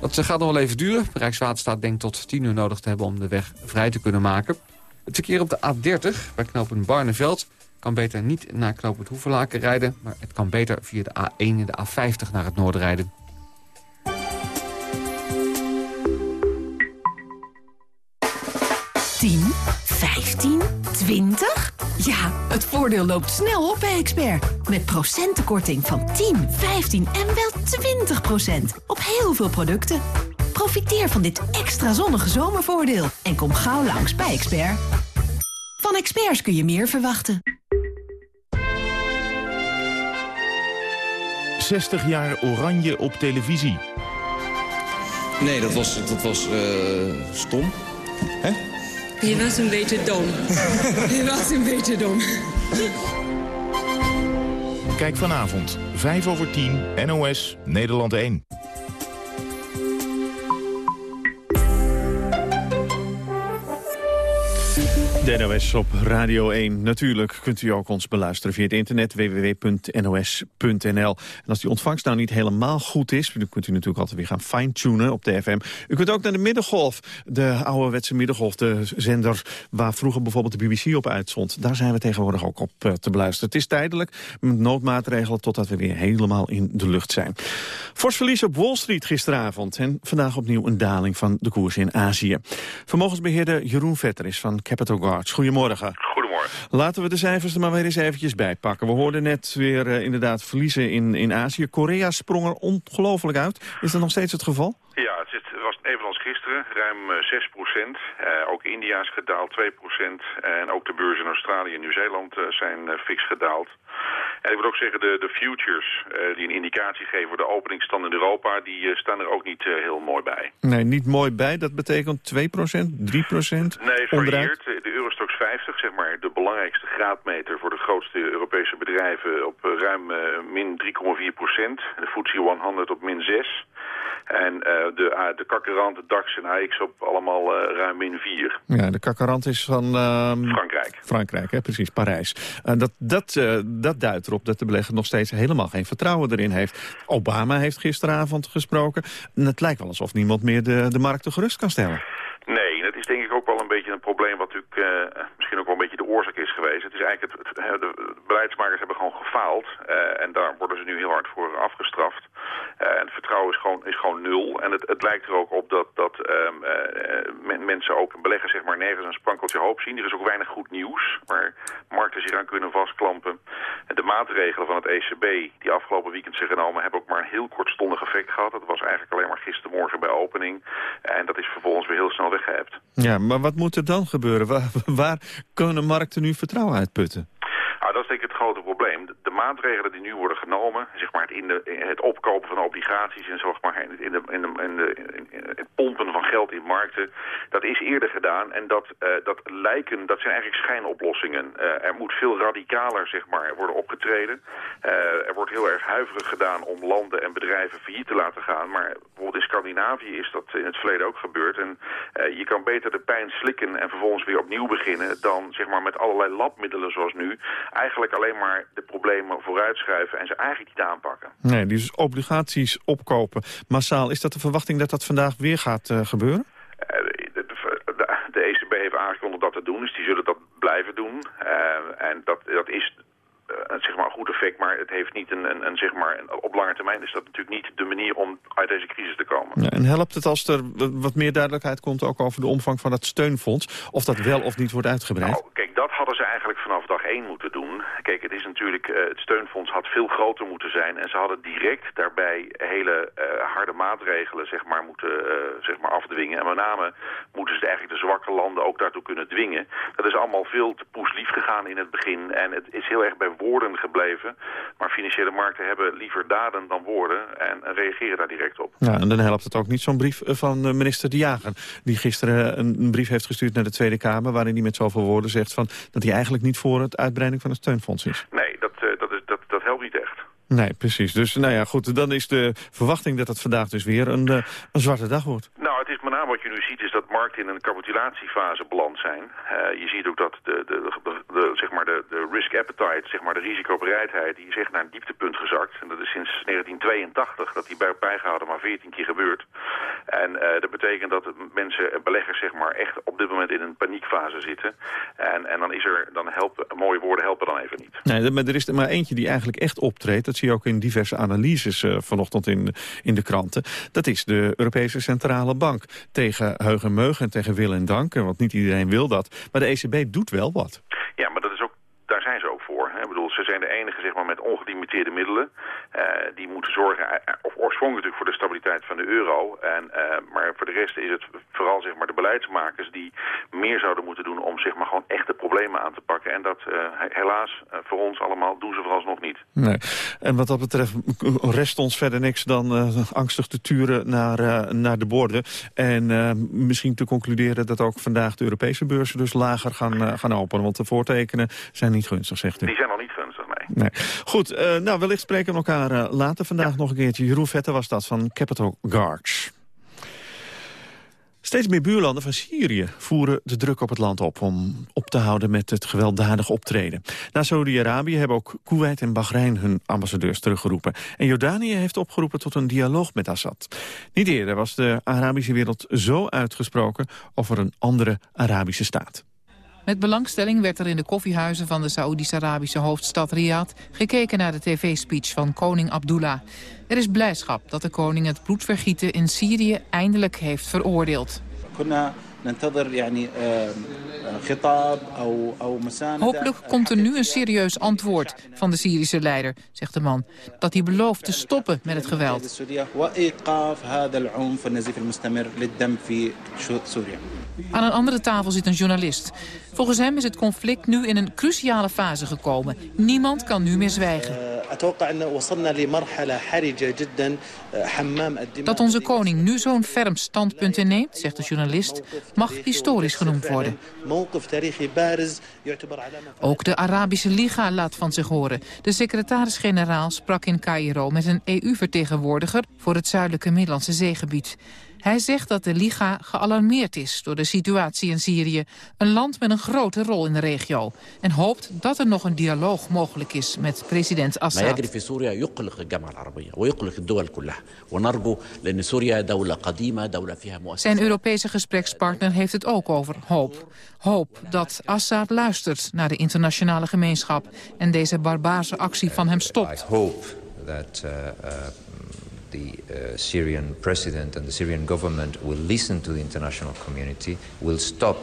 Speaker 32: Dat gaat nog wel even duren. Rijkswaterstaat denkt tot 10 uur nodig te hebben om de weg vrij te kunnen maken. Het verkeer op de A30 bij knooppunt Barneveld kan beter niet naar knooppunt Hoevelaken rijden... maar het kan beter via de A1 en de A50 naar het noorden rijden.
Speaker 33: Tien, 15, 20? Ja, het voordeel loopt snel op bij Expert. Met procentenkorting van 10, 15 en wel 20 procent. Op heel veel producten. Profiteer van dit extra zonnige zomervoordeel. En kom gauw langs bij Expert. Van experts kun je meer verwachten.
Speaker 34: 60 jaar oranje op televisie.
Speaker 35: Nee, dat was, dat was uh, stom. Hè?
Speaker 36: Je was een beetje dom. Je was een beetje dom.
Speaker 34: Kijk vanavond, 5 over 10, NOS, Nederland 1.
Speaker 4: De NOS op Radio 1. Natuurlijk kunt u ook ons beluisteren via het internet www.nos.nl. En als die ontvangst nou niet helemaal goed is... dan kunt u natuurlijk altijd weer gaan fine-tunen op de FM. U kunt ook naar de Middengolf, de ouderwetse Middengolf... de zender waar vroeger bijvoorbeeld de BBC op uitzond. Daar zijn we tegenwoordig ook op eh, te beluisteren. Het is tijdelijk, met noodmaatregelen... totdat we weer helemaal in de lucht zijn. Fors verlies op Wall Street gisteravond. En vandaag opnieuw een daling van de koers in Azië. Vermogensbeheerder Jeroen Vetter is van Capital Guard Goedemorgen.
Speaker 37: Goedemorgen.
Speaker 4: Laten we de cijfers er maar weer eens eventjes bij pakken. We hoorden net weer uh, inderdaad verliezen in, in Azië. Korea sprong er ongelooflijk uit. Is dat nog steeds het geval?
Speaker 37: Ja, het, is, was evenals gisteren, ruim 6 eh, procent. Uh, ook India is gedaald 2 procent. En ook de beurzen in Australië en Nieuw-Zeeland uh, zijn fix gedaald. En ik wil ook zeggen, de, de futures die een indicatie geven voor de openingsstand in Europa, die staan er ook niet heel mooi bij.
Speaker 4: Nee, niet mooi bij. Dat betekent 2%, 3%?
Speaker 37: Nee, varieert. De Eurostox 50, zeg maar de belangrijkste graadmeter voor de grootste Europese bedrijven op ruim min 3,4%. De FTSE 100 op min 6%. En uh, de, de kakkerant, de DAX en AX op allemaal ruim min 4.
Speaker 4: Ja, de kakkerant is van...
Speaker 37: Frankrijk.
Speaker 4: Frankrijk, hè, precies, Parijs. dat, dat, dat duidt erop dat de belegger nog steeds helemaal geen vertrouwen erin heeft. Obama heeft gisteravond gesproken. En het lijkt wel alsof niemand meer de, de markt te gerust kan stellen.
Speaker 37: Het is denk ik ook wel een beetje een probleem wat natuurlijk uh, misschien ook wel een beetje de oorzaak is geweest. Het is eigenlijk het, de beleidsmakers hebben gewoon gefaald uh, en daar worden ze nu heel hard voor afgestraft. Uh, en het vertrouwen is gewoon, is gewoon nul. En het, het lijkt er ook op dat, dat um, mensen ook beleggen zeg maar nergens een sprankeltje hoop zien. Er is ook weinig goed nieuws waar markten zich aan kunnen vastklampen. En de maatregelen van het ECB die afgelopen weekend zijn genomen hebben ook maar een heel kortstondig effect gehad. Dat was eigenlijk alleen maar gistermorgen bij opening. En dat is vervolgens weer heel snel weggehebt.
Speaker 4: Ja, maar wat moet er dan gebeuren? Waar, waar kunnen markten nu vertrouwen uitputten?
Speaker 37: Ik het grote probleem. De, de maatregelen die nu worden genomen, zeg maar het, in de, het opkopen van obligaties en in, de, in, de, in, de, het pompen van geld in markten, dat is eerder gedaan. En dat, uh, dat lijken, dat zijn eigenlijk schijnoplossingen. Uh, er moet veel radicaler zeg maar worden opgetreden. Uh, er wordt heel erg huiverig gedaan om landen en bedrijven failliet te laten gaan. Maar bijvoorbeeld in Scandinavië is dat in het verleden ook gebeurd. En je kan beter de pijn slikken en vervolgens weer opnieuw beginnen dan zeg maar met allerlei labmiddelen zoals nu eigenlijk alleen maar de problemen vooruitschuiven en ze eigenlijk niet aanpakken.
Speaker 4: Nee, dus obligaties opkopen massaal. Is dat de verwachting dat dat vandaag weer gaat uh, gebeuren?
Speaker 37: Uh, de, ECB heeft aangekondigd dat te doen, dus die zullen dat blijven doen. Uh, en dat, dat is zeg maar een goed effect, maar het heeft niet een, een, een, zeg maar, op lange termijn is dat natuurlijk niet de manier om uit deze crisis te komen.
Speaker 4: Ja, en helpt het als er wat meer duidelijkheid komt ook over de omvang van het steunfonds, of dat wel of niet wordt uitgebreid?
Speaker 37: Nou, kijk, dat hadden ze eigenlijk vanaf dag één moeten doen. Kijk, het is natuurlijk, uh, het steunfonds had veel groter moeten zijn en ze hadden direct daarbij hele uh, harde maatregelen zeg maar, moeten zeg maar afdwingen. En met name moeten ze eigenlijk de zwakke landen ook daartoe kunnen dwingen. Dat is allemaal veel te poeslief gegaan in het begin en het is heel erg bij woorden gebleven. Maar financiële markten hebben liever daden dan woorden en reageren daar direct op.
Speaker 4: Ja, en dan helpt het ook niet zo'n brief van minister De Jager... die gisteren een brief heeft gestuurd naar de Tweede Kamer... waarin hij met zoveel woorden zegt van dat hij eigenlijk niet voor het uitbreiding van het steunfonds is.
Speaker 37: Nee, dat, dat, is, dat, dat helpt niet echt.
Speaker 4: Nee, precies. Dus nou ja, goed, dan is de verwachting dat het vandaag dus weer een, een zwarte dag wordt.
Speaker 37: Wat je nu ziet is dat markten in een capitulatiefase beland zijn. Uh, je ziet ook dat de, de, de, zeg maar de, risk appetite, zeg maar de risicobereidheid, die is echt naar een dieptepunt gezakt. En dat is sinds 1982 dat die bij bijgehouden maar 14 keer gebeurt. En uh, dat betekent dat mensen, beleggers zeg maar, echt op dit moment in een paniekfase zitten. En, en dan is er, dan helpen, mooie woorden helpen dan even niet.
Speaker 4: Nee, maar er is er maar eentje die eigenlijk echt optreedt. Dat zie je ook in diverse analyses vanochtend in, in de kranten. Dat is de Europese Centrale Bank. Tegen heug en tegen wil en dank. Want niet iedereen wil dat. Maar de ECB doet wel wat.
Speaker 37: Ja, maar dat is ook, daar zijn ze ook voor. Hè. Ik bedoel, ze zijn de enige zeg maar, met ongelimiteerde middelen. Uh, die moeten zorgen, of oorspronkelijk natuurlijk voor de stabiliteit van de euro. En, uh, maar voor de rest is het vooral zeg maar, de beleidsmakers die meer zouden moeten doen om zeg maar, gewoon echte problemen aan te pakken. En dat uh, helaas voor ons allemaal doen ze vooralsnog niet.
Speaker 4: Nee. En wat dat betreft rest ons verder niks dan angstig te turen naar, naar de borden. En misschien te concluderen dat ook vandaag de Europese beurzen dus lager gaan, gaan openen. Want de voortekenen zijn niet gunstig, zegt u.
Speaker 37: Die zijn nee.
Speaker 4: Goed, nou wellicht spreken we elkaar uh, later vandaag ja. nog een keertje. Jeroen Vette was dat van Capital Guards. Steeds meer buurlanden van Syrië voeren de druk op het land op... om op te houden met het gewelddadig optreden. Na Saudi-Arabië hebben ook Kuwait en Bahrein hun ambassadeurs teruggeroepen. En Jordanië heeft opgeroepen tot een dialoog met Assad. Niet eerder was de Arabische wereld zo uitgesproken over een andere Arabische staat.
Speaker 38: Met belangstelling werd er in de koffiehuizen van de Saoedisch-Arabische hoofdstad Riyadh gekeken naar de tv-speech van koning Abdullah. Er is blijdschap dat de koning het bloedvergieten in Syrië eindelijk heeft veroordeeld. Hopelijk komt er nu een serieus antwoord van de Syrische leider, zegt de man. Dat hij belooft te stoppen met het geweld. Aan een andere tafel zit een journalist. Volgens hem is het conflict nu in een cruciale fase gekomen. Niemand kan nu meer zwijgen. Dat onze koning nu zo'n ferm standpunt inneemt, zegt de journalist, mag historisch genoemd worden. Ook de Arabische Liga laat van zich horen. De secretaris-generaal sprak in Cairo met een EU-vertegenwoordiger voor het zuidelijke Middellandse zeegebied. Hij zegt dat de Liga gealarmeerd is door de situatie in Syrië. Een land met een grote rol in de regio. En hoopt dat er nog een dialoog mogelijk is met president Assad. Zijn Europese gesprekspartner heeft het ook over hoop. Hoop dat Assad luistert naar de internationale gemeenschap... en deze barbaarse actie van hem stopt.
Speaker 39: The uh, Syrian president and the Syrian government will listen to the international community, will stop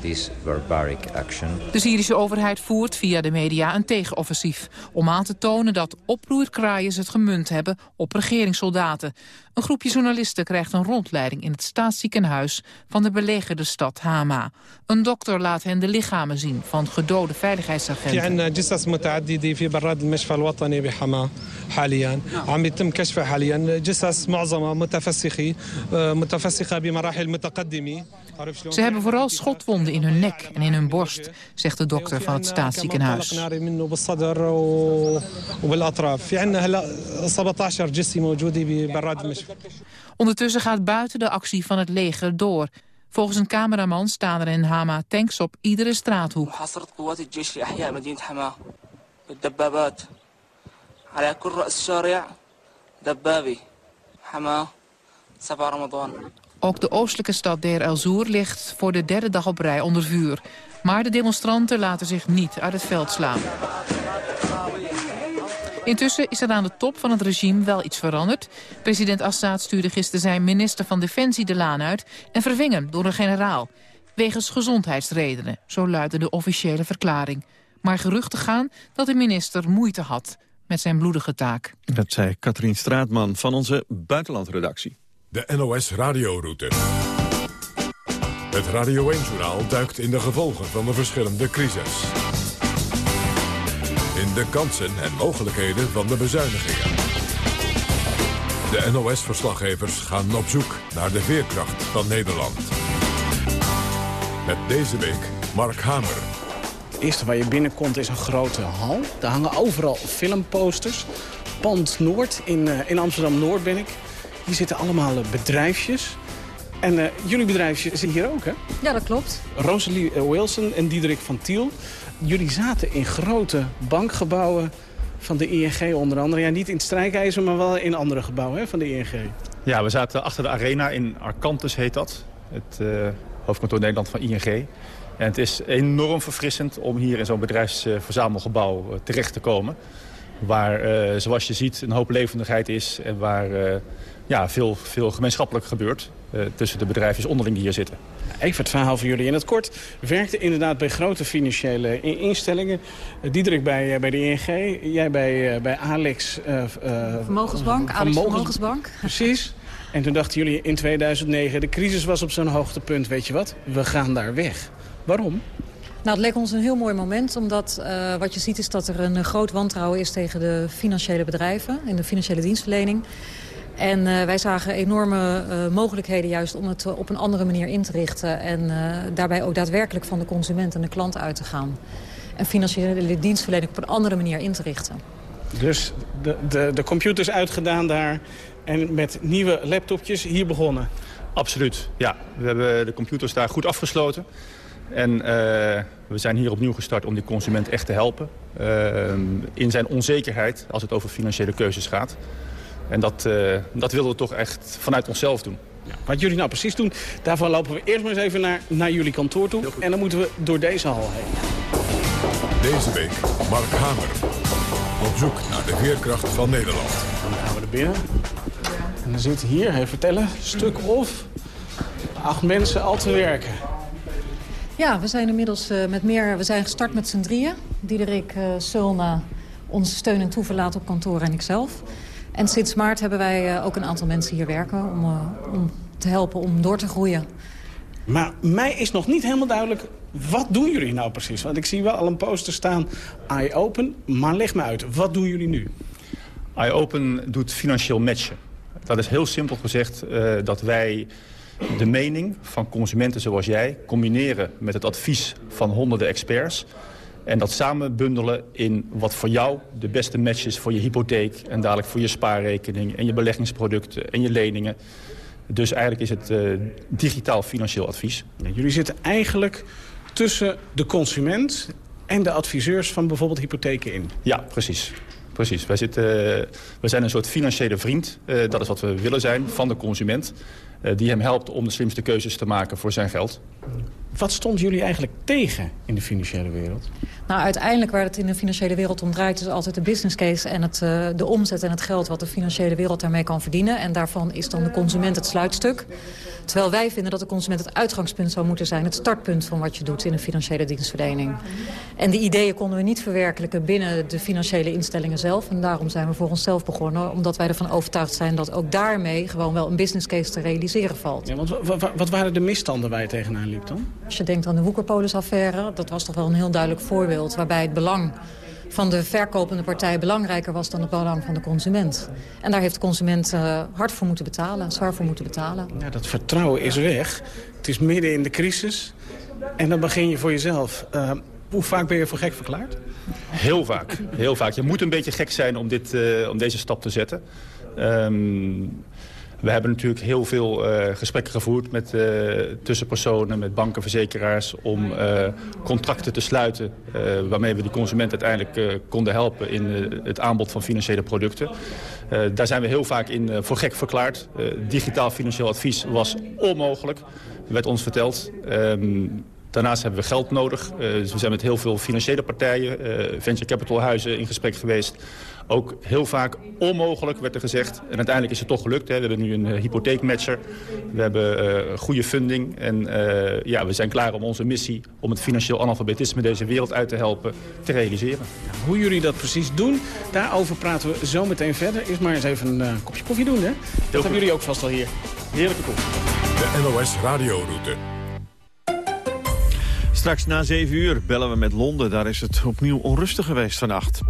Speaker 39: this barbaric action.
Speaker 38: De Syrische overheid voert via de media een tegenoffensief... om aan te tonen dat oproerkraaiers het gemunt hebben op regeringssoldaten. Een groepje journalisten krijgt een rondleiding in het staatsziekenhuis... van de belegerde stad Hama. Een dokter laat hen de lichamen zien van gedode veiligheidsagenten.
Speaker 40: حاليا عم يتم كشفها حاليا جثث معظمها متفسخه متفسخه بمراحل متقدمه
Speaker 38: ze hebben vooral schotwonden in hun nek en in hun borst, zegt de dokter van het staatsziekenhuis. Ondertussen gaat buiten de actie van het leger door. Volgens een cameraman staan er in Hama tanks op iedere straathoek. Ook de oostelijke stad Deir Elzour ligt voor de derde dag op rij onder vuur. Maar de demonstranten laten zich niet uit het veld slaan. Intussen is er aan de top van het regime wel iets veranderd. President Assad stuurde gisteren zijn minister van Defensie de laan uit... en verving hem door een generaal. Wegens gezondheidsredenen, zo luidde de officiële verklaring. Maar geruchten gaan dat de minister moeite had met zijn bloedige taak.
Speaker 4: Dat zei Katrien Straatman van onze buitenlandredactie.
Speaker 3: De NOS Radioroute. Het Radio 1-journaal duikt in de gevolgen van de verschillende crisis. In de kansen en mogelijkheden van de bezuinigingen. De NOS-verslaggevers gaan op zoek naar de veerkracht van Nederland. Met deze week Mark Hamer
Speaker 16: eerste waar je binnenkomt is een grote hal. Daar hangen overal filmposters. Pand Noord, in, uh, in Amsterdam-Noord ben ik. Hier zitten allemaal uh, bedrijfjes. En uh, jullie bedrijfje zit hier ook, hè?
Speaker 41: Ja, dat klopt.
Speaker 16: Rosalie Wilson en Diederik van Tiel. Jullie zaten in grote bankgebouwen van de ING onder andere. Ja, niet in het strijkijzer, maar wel in andere gebouwen hè, van de ING.
Speaker 42: Ja, we zaten achter de arena in Arcantus heet dat. Het hoofdkantoor Nederland van ING. En het is enorm verfrissend om hier in zo'n bedrijfsverzamelgebouw eh, terecht te komen. Waar, uh, zoals je ziet, een hoop levendigheid is en waar uh, ja, veel, veel gemeenschappelijk gebeurt uh, tussen de bedrijfjes onderling die hier zitten.
Speaker 16: Even het verhaal voor jullie in het kort. Werkte inderdaad bij grote financiële instellingen. Diederik bij, bij de ING, jij bij, bij Alex...
Speaker 41: Vermogensbank, Alex Vermogensbank.
Speaker 16: Precies. En toen dachten jullie in 2009, de crisis was op zo'n hoogtepunt, weet je wat? We gaan daar weg. Waarom?
Speaker 41: Nou, het leek ons een heel mooi moment, omdat uh, wat je ziet is dat er een groot wantrouwen is tegen de financiële bedrijven en de financiële dienstverlening. En uh, wij zagen enorme uh, mogelijkheden juist om het op een andere manier in te richten. En daarbij ook daadwerkelijk van de consument en de klant uit te gaan. En financiële dienstverlening op een andere manier in te richten.
Speaker 16: Dus de, de, de computers uitgedaan daar en met nieuwe laptopjes hier begonnen?
Speaker 42: Absoluut, ja. We hebben de computers daar goed afgesloten. En uh, we zijn hier opnieuw gestart om die consument echt te helpen. Uh, in zijn onzekerheid als het over financiële keuzes gaat. En dat, uh, dat wilden we toch echt vanuit onszelf doen.
Speaker 16: Ja, wat jullie nou precies doen, daarvan lopen we eerst maar eens even naar, naar jullie kantoor toe. En dan moeten we door deze hal heen.
Speaker 3: Deze week Mark Hamer. Op zoek naar de veerkracht van Nederland.
Speaker 16: Dan gaan we er binnen. En dan zit hier, even vertellen, stuk of acht mensen al te werken.
Speaker 41: Ja, we zijn inmiddels uh, met meer... We zijn gestart met z'n drieën. Diederik, uh, Sulna, onze steun en toeverlaat op kantoor en ikzelf. En sinds maart hebben wij uh, ook een aantal mensen hier werken... Om, om te helpen om door te groeien.
Speaker 16: Maar mij is nog niet helemaal duidelijk... wat doen jullie nou precies? Want ik zie wel al een poster staan, iOpen. Maar leg me uit, wat doen jullie nu?
Speaker 42: iOpen doet financieel matchen. Dat is heel simpel gezegd dat wij de mening van consumenten zoals jij... combineren met het advies van honderden experts... en dat samen bundelen in wat voor jou de beste match is... voor je hypotheek en dadelijk voor je spaarrekening... en je beleggingsproducten en je leningen. Dus eigenlijk is het uh, digitaal financieel advies.
Speaker 16: Ja, jullie zitten eigenlijk tussen de consument en de adviseurs van bijvoorbeeld hypotheken in.
Speaker 42: Ja, precies. Precies. Wij, zitten, wij zijn een soort financiële vriend, uh, dat is wat we willen zijn, van de consument. Uh, die hem helpt om de slimste keuzes te maken voor zijn geld.
Speaker 16: Wat stond jullie eigenlijk tegen in de financiële wereld?
Speaker 41: Nou, uiteindelijk waar het in de financiële wereld om draait... is altijd de business case en het, uh, de omzet en het geld... wat de financiële wereld daarmee kan verdienen. En daarvan is dan de consument het sluitstuk. Terwijl wij vinden dat de consument het uitgangspunt zou moeten zijn... het startpunt van wat je doet in een financiële dienstverlening. En die ideeën konden we niet verwerkelijken binnen de financiële instellingen zelf. En daarom zijn we voor onszelf begonnen. Omdat wij ervan overtuigd zijn dat ook daarmee... gewoon wel een business case te realiseren valt.
Speaker 16: Ja, want wat waren de misstanden waar je tegenaan liep dan?
Speaker 41: Als je denkt aan de Woekerpolis-affaire... dat was toch wel een heel duidelijk voorbeeld... waarbij het belang van de verkopende partij belangrijker was dan het belang van de consument. En daar heeft de consument uh, hard voor moeten betalen, zwaar voor moeten betalen.
Speaker 16: Ja, dat vertrouwen is weg. Het is midden in de crisis en dan begin je voor jezelf. Uh, hoe vaak ben je voor gek verklaard?
Speaker 42: Heel vaak, heel vaak. Je moet een beetje gek zijn om, dit, uh, om deze stap te zetten. Um, we hebben natuurlijk heel veel uh, gesprekken gevoerd met uh, tussenpersonen, met banken, verzekeraars... om uh, contracten te sluiten waarmee we de consument uiteindelijk konden helpen... in het aanbod van financiële producten. daar zijn we heel vaak in voor gek verklaard. digitaal financieel advies was onmogelijk, werd ons verteld. Um, Daarnaast hebben we geld nodig. Uh, dus we zijn met heel veel financiële partijen, uh, venture capital huizen in gesprek geweest. Ook heel vaak onmogelijk werd er gezegd. En uiteindelijk is het toch gelukt. Hè. We hebben nu een uh, hypotheekmatcher. We hebben uh, goede funding. En uh, ja, we zijn klaar om onze missie... om het financieel analfabetisme deze wereld uit te helpen te realiseren.
Speaker 16: Hoe jullie dat precies doen, daarover praten we zo meteen verder. Eerst maar eens even een kopje koffie doen, hè? Dat hebben jullie ook vast al hier. Heerlijke koffie.
Speaker 3: De NOS Radioroute.
Speaker 4: Straks na 7 uur bellen we met Londen. Daar is het opnieuw onrustig geweest vannacht.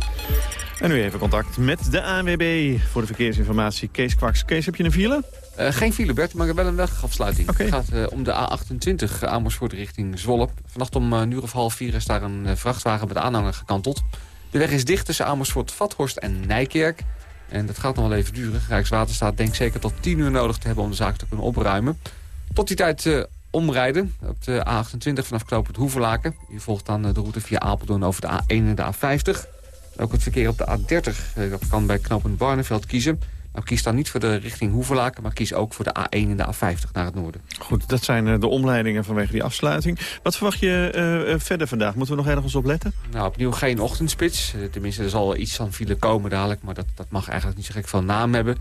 Speaker 4: En nu even contact met de ANWB voor de verkeersinformatie. Kees Kwaks. Kees, heb je een file?
Speaker 32: Uh, geen file, Bert, maar wel een wegafsluiting. Okay. Het gaat uh, om de A28 Amersfoort richting Zwolle. Vannacht om uh, een uur of half vier is daar een vrachtwagen met aanhanger gekanteld. De weg is dicht tussen Amersfoort, Vathorst en Nijkerk. En dat gaat nog wel even duren. Rijkswaterstaat denkt zeker tot 10 uur nodig te hebben om de zaak te kunnen opruimen. Tot die tijd omrijden op de A28 vanaf knooppunt Hoevelaken. Je volgt dan de route via Apeldoorn over de A1 en de A50. Ook het verkeer op de A30, dat kan bij knooppunt Barneveld kiezen. Nou, kies dan niet voor de richting Hoevelaken, maar kies ook voor de A1 en de A50 naar het noorden.
Speaker 4: Goed, dat zijn de omleidingen vanwege die afsluiting. Wat verwacht je uh, verder vandaag? Moeten we nog ergens op letten?
Speaker 32: Nou, opnieuw geen ochtendspits. Tenminste, er zal iets van file komen dadelijk, maar dat, dat mag eigenlijk niet zo gek veel naam hebben.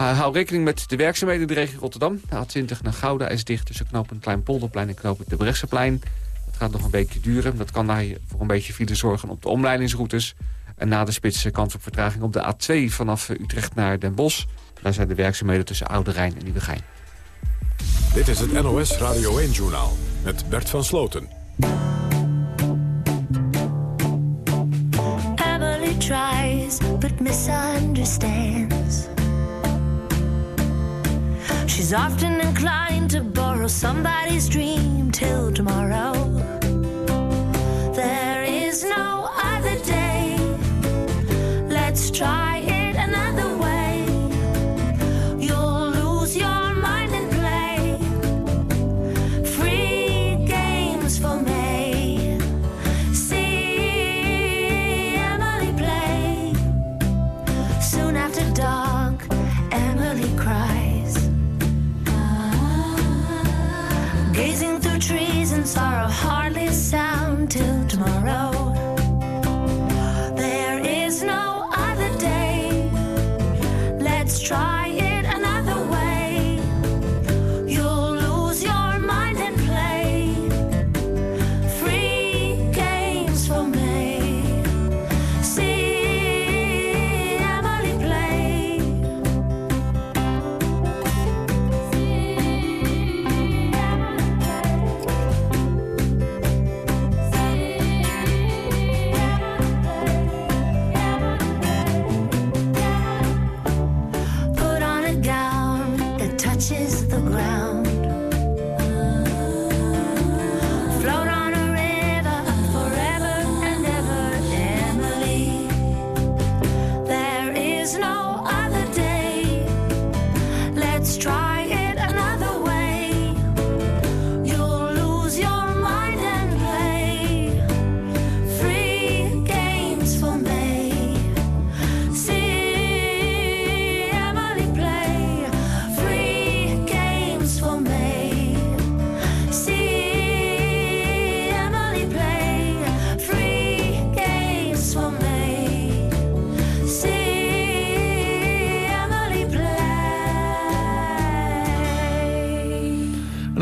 Speaker 32: Uh, hou rekening met de werkzaamheden in de regio Rotterdam. De A20 naar Gouda is dicht tussen knooppunt Kleinpolderplein en knooppunt de Brechtseplein. Dat gaat nog een beetje duren. Dat kan daar voor een beetje file zorgen op de omleidingsroutes. En na de spits kans op vertraging op de A2 vanaf Utrecht naar Den Bosch. Daar zijn de werkzaamheden tussen Oude Rijn en Nieuwegein.
Speaker 3: Dit is het NOS Radio 1-journaal met Bert van Sloten. Emily tries, but misunderstands. She's often inclined to borrow somebody's dream till tomorrow.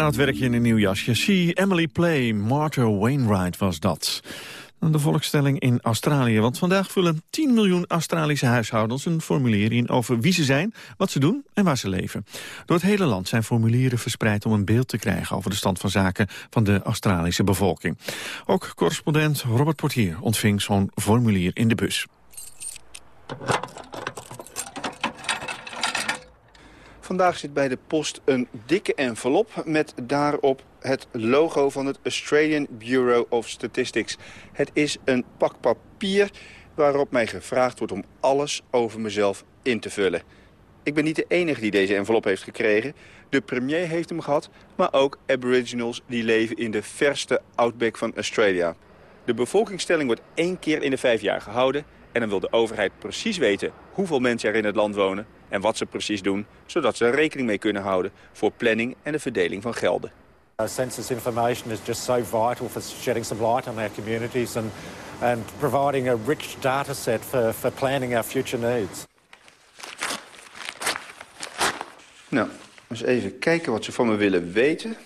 Speaker 4: Nou, het werkje in een nieuw jasje. See Emily Play, Martha Wainwright was dat. De volkstelling in Australië. Want vandaag vullen 10 miljoen Australische huishoudens een formulier in over wie ze zijn, wat ze doen en waar ze leven. Door het hele land zijn formulieren verspreid om een beeld te krijgen over de stand van zaken van de Australische bevolking. Ook correspondent Robert Portier ontving zo'n formulier in de bus.
Speaker 27: Vandaag zit bij de post een dikke envelop met daarop het logo van het Australian Bureau of Statistics. Het is een pak papier waarop mij gevraagd wordt om alles over mezelf in te vullen. Ik ben niet de enige die deze envelop heeft gekregen. De premier heeft hem gehad, maar ook aboriginals die leven in de verste outback van Australia. De bevolkingstelling wordt één keer in de vijf jaar gehouden... en dan wil de overheid precies weten hoeveel mensen er in het land wonen... en wat ze precies doen, zodat ze er rekening mee kunnen houden... voor planning en de verdeling van gelden.
Speaker 43: Uh, census information is just so vital for shedding some light on our communities... and, and providing a rich data set for, for planning our future needs.
Speaker 27: Nou, eens even kijken wat ze van me willen weten.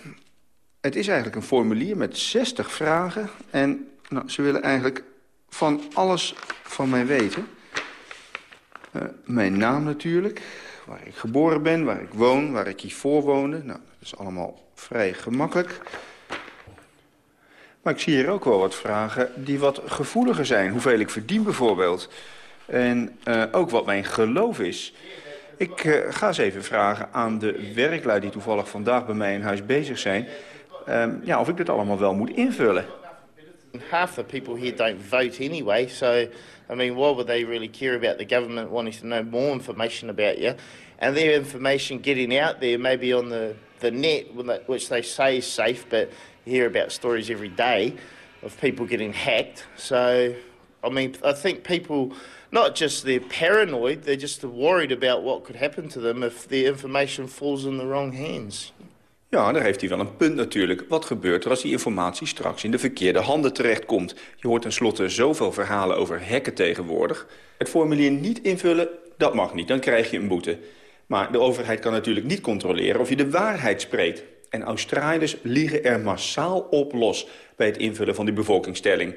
Speaker 27: Het is eigenlijk een formulier met 60 vragen. En nou, ze willen eigenlijk van alles van mij weten. Uh, mijn naam natuurlijk, waar ik geboren ben, waar ik woon, waar ik hiervoor woonde. Nou, dat is allemaal vrij gemakkelijk. Maar ik zie hier ook wel wat vragen die wat gevoeliger zijn. Hoeveel ik verdien bijvoorbeeld. En uh, ook wat mijn geloof is. Ik uh, ga eens even vragen aan de werklui die toevallig vandaag bij mij in huis bezig zijn... Um, ja, of ik dit allemaal wel moet invullen.
Speaker 44: Half the people here don't vote anyway, so I mean, why would they really care about the government wanting to know more information about you? And their information getting out there, maybe on the, the net, which they say is safe, but you hear about stories every day of people getting hacked. So, I mean, I think people, not just they're paranoid, they're just worried about what could happen to them if their information falls in the wrong hands.
Speaker 27: Ja, daar heeft hij wel een punt natuurlijk. Wat gebeurt er als die informatie straks in de verkeerde handen terechtkomt? Je hoort tenslotte zoveel verhalen over hacken tegenwoordig. Het formulier niet invullen, dat mag niet, dan krijg je een boete. Maar de overheid kan natuurlijk niet controleren of je de waarheid spreekt. En Australiërs liegen er massaal op los bij het invullen van die bevolkingstelling.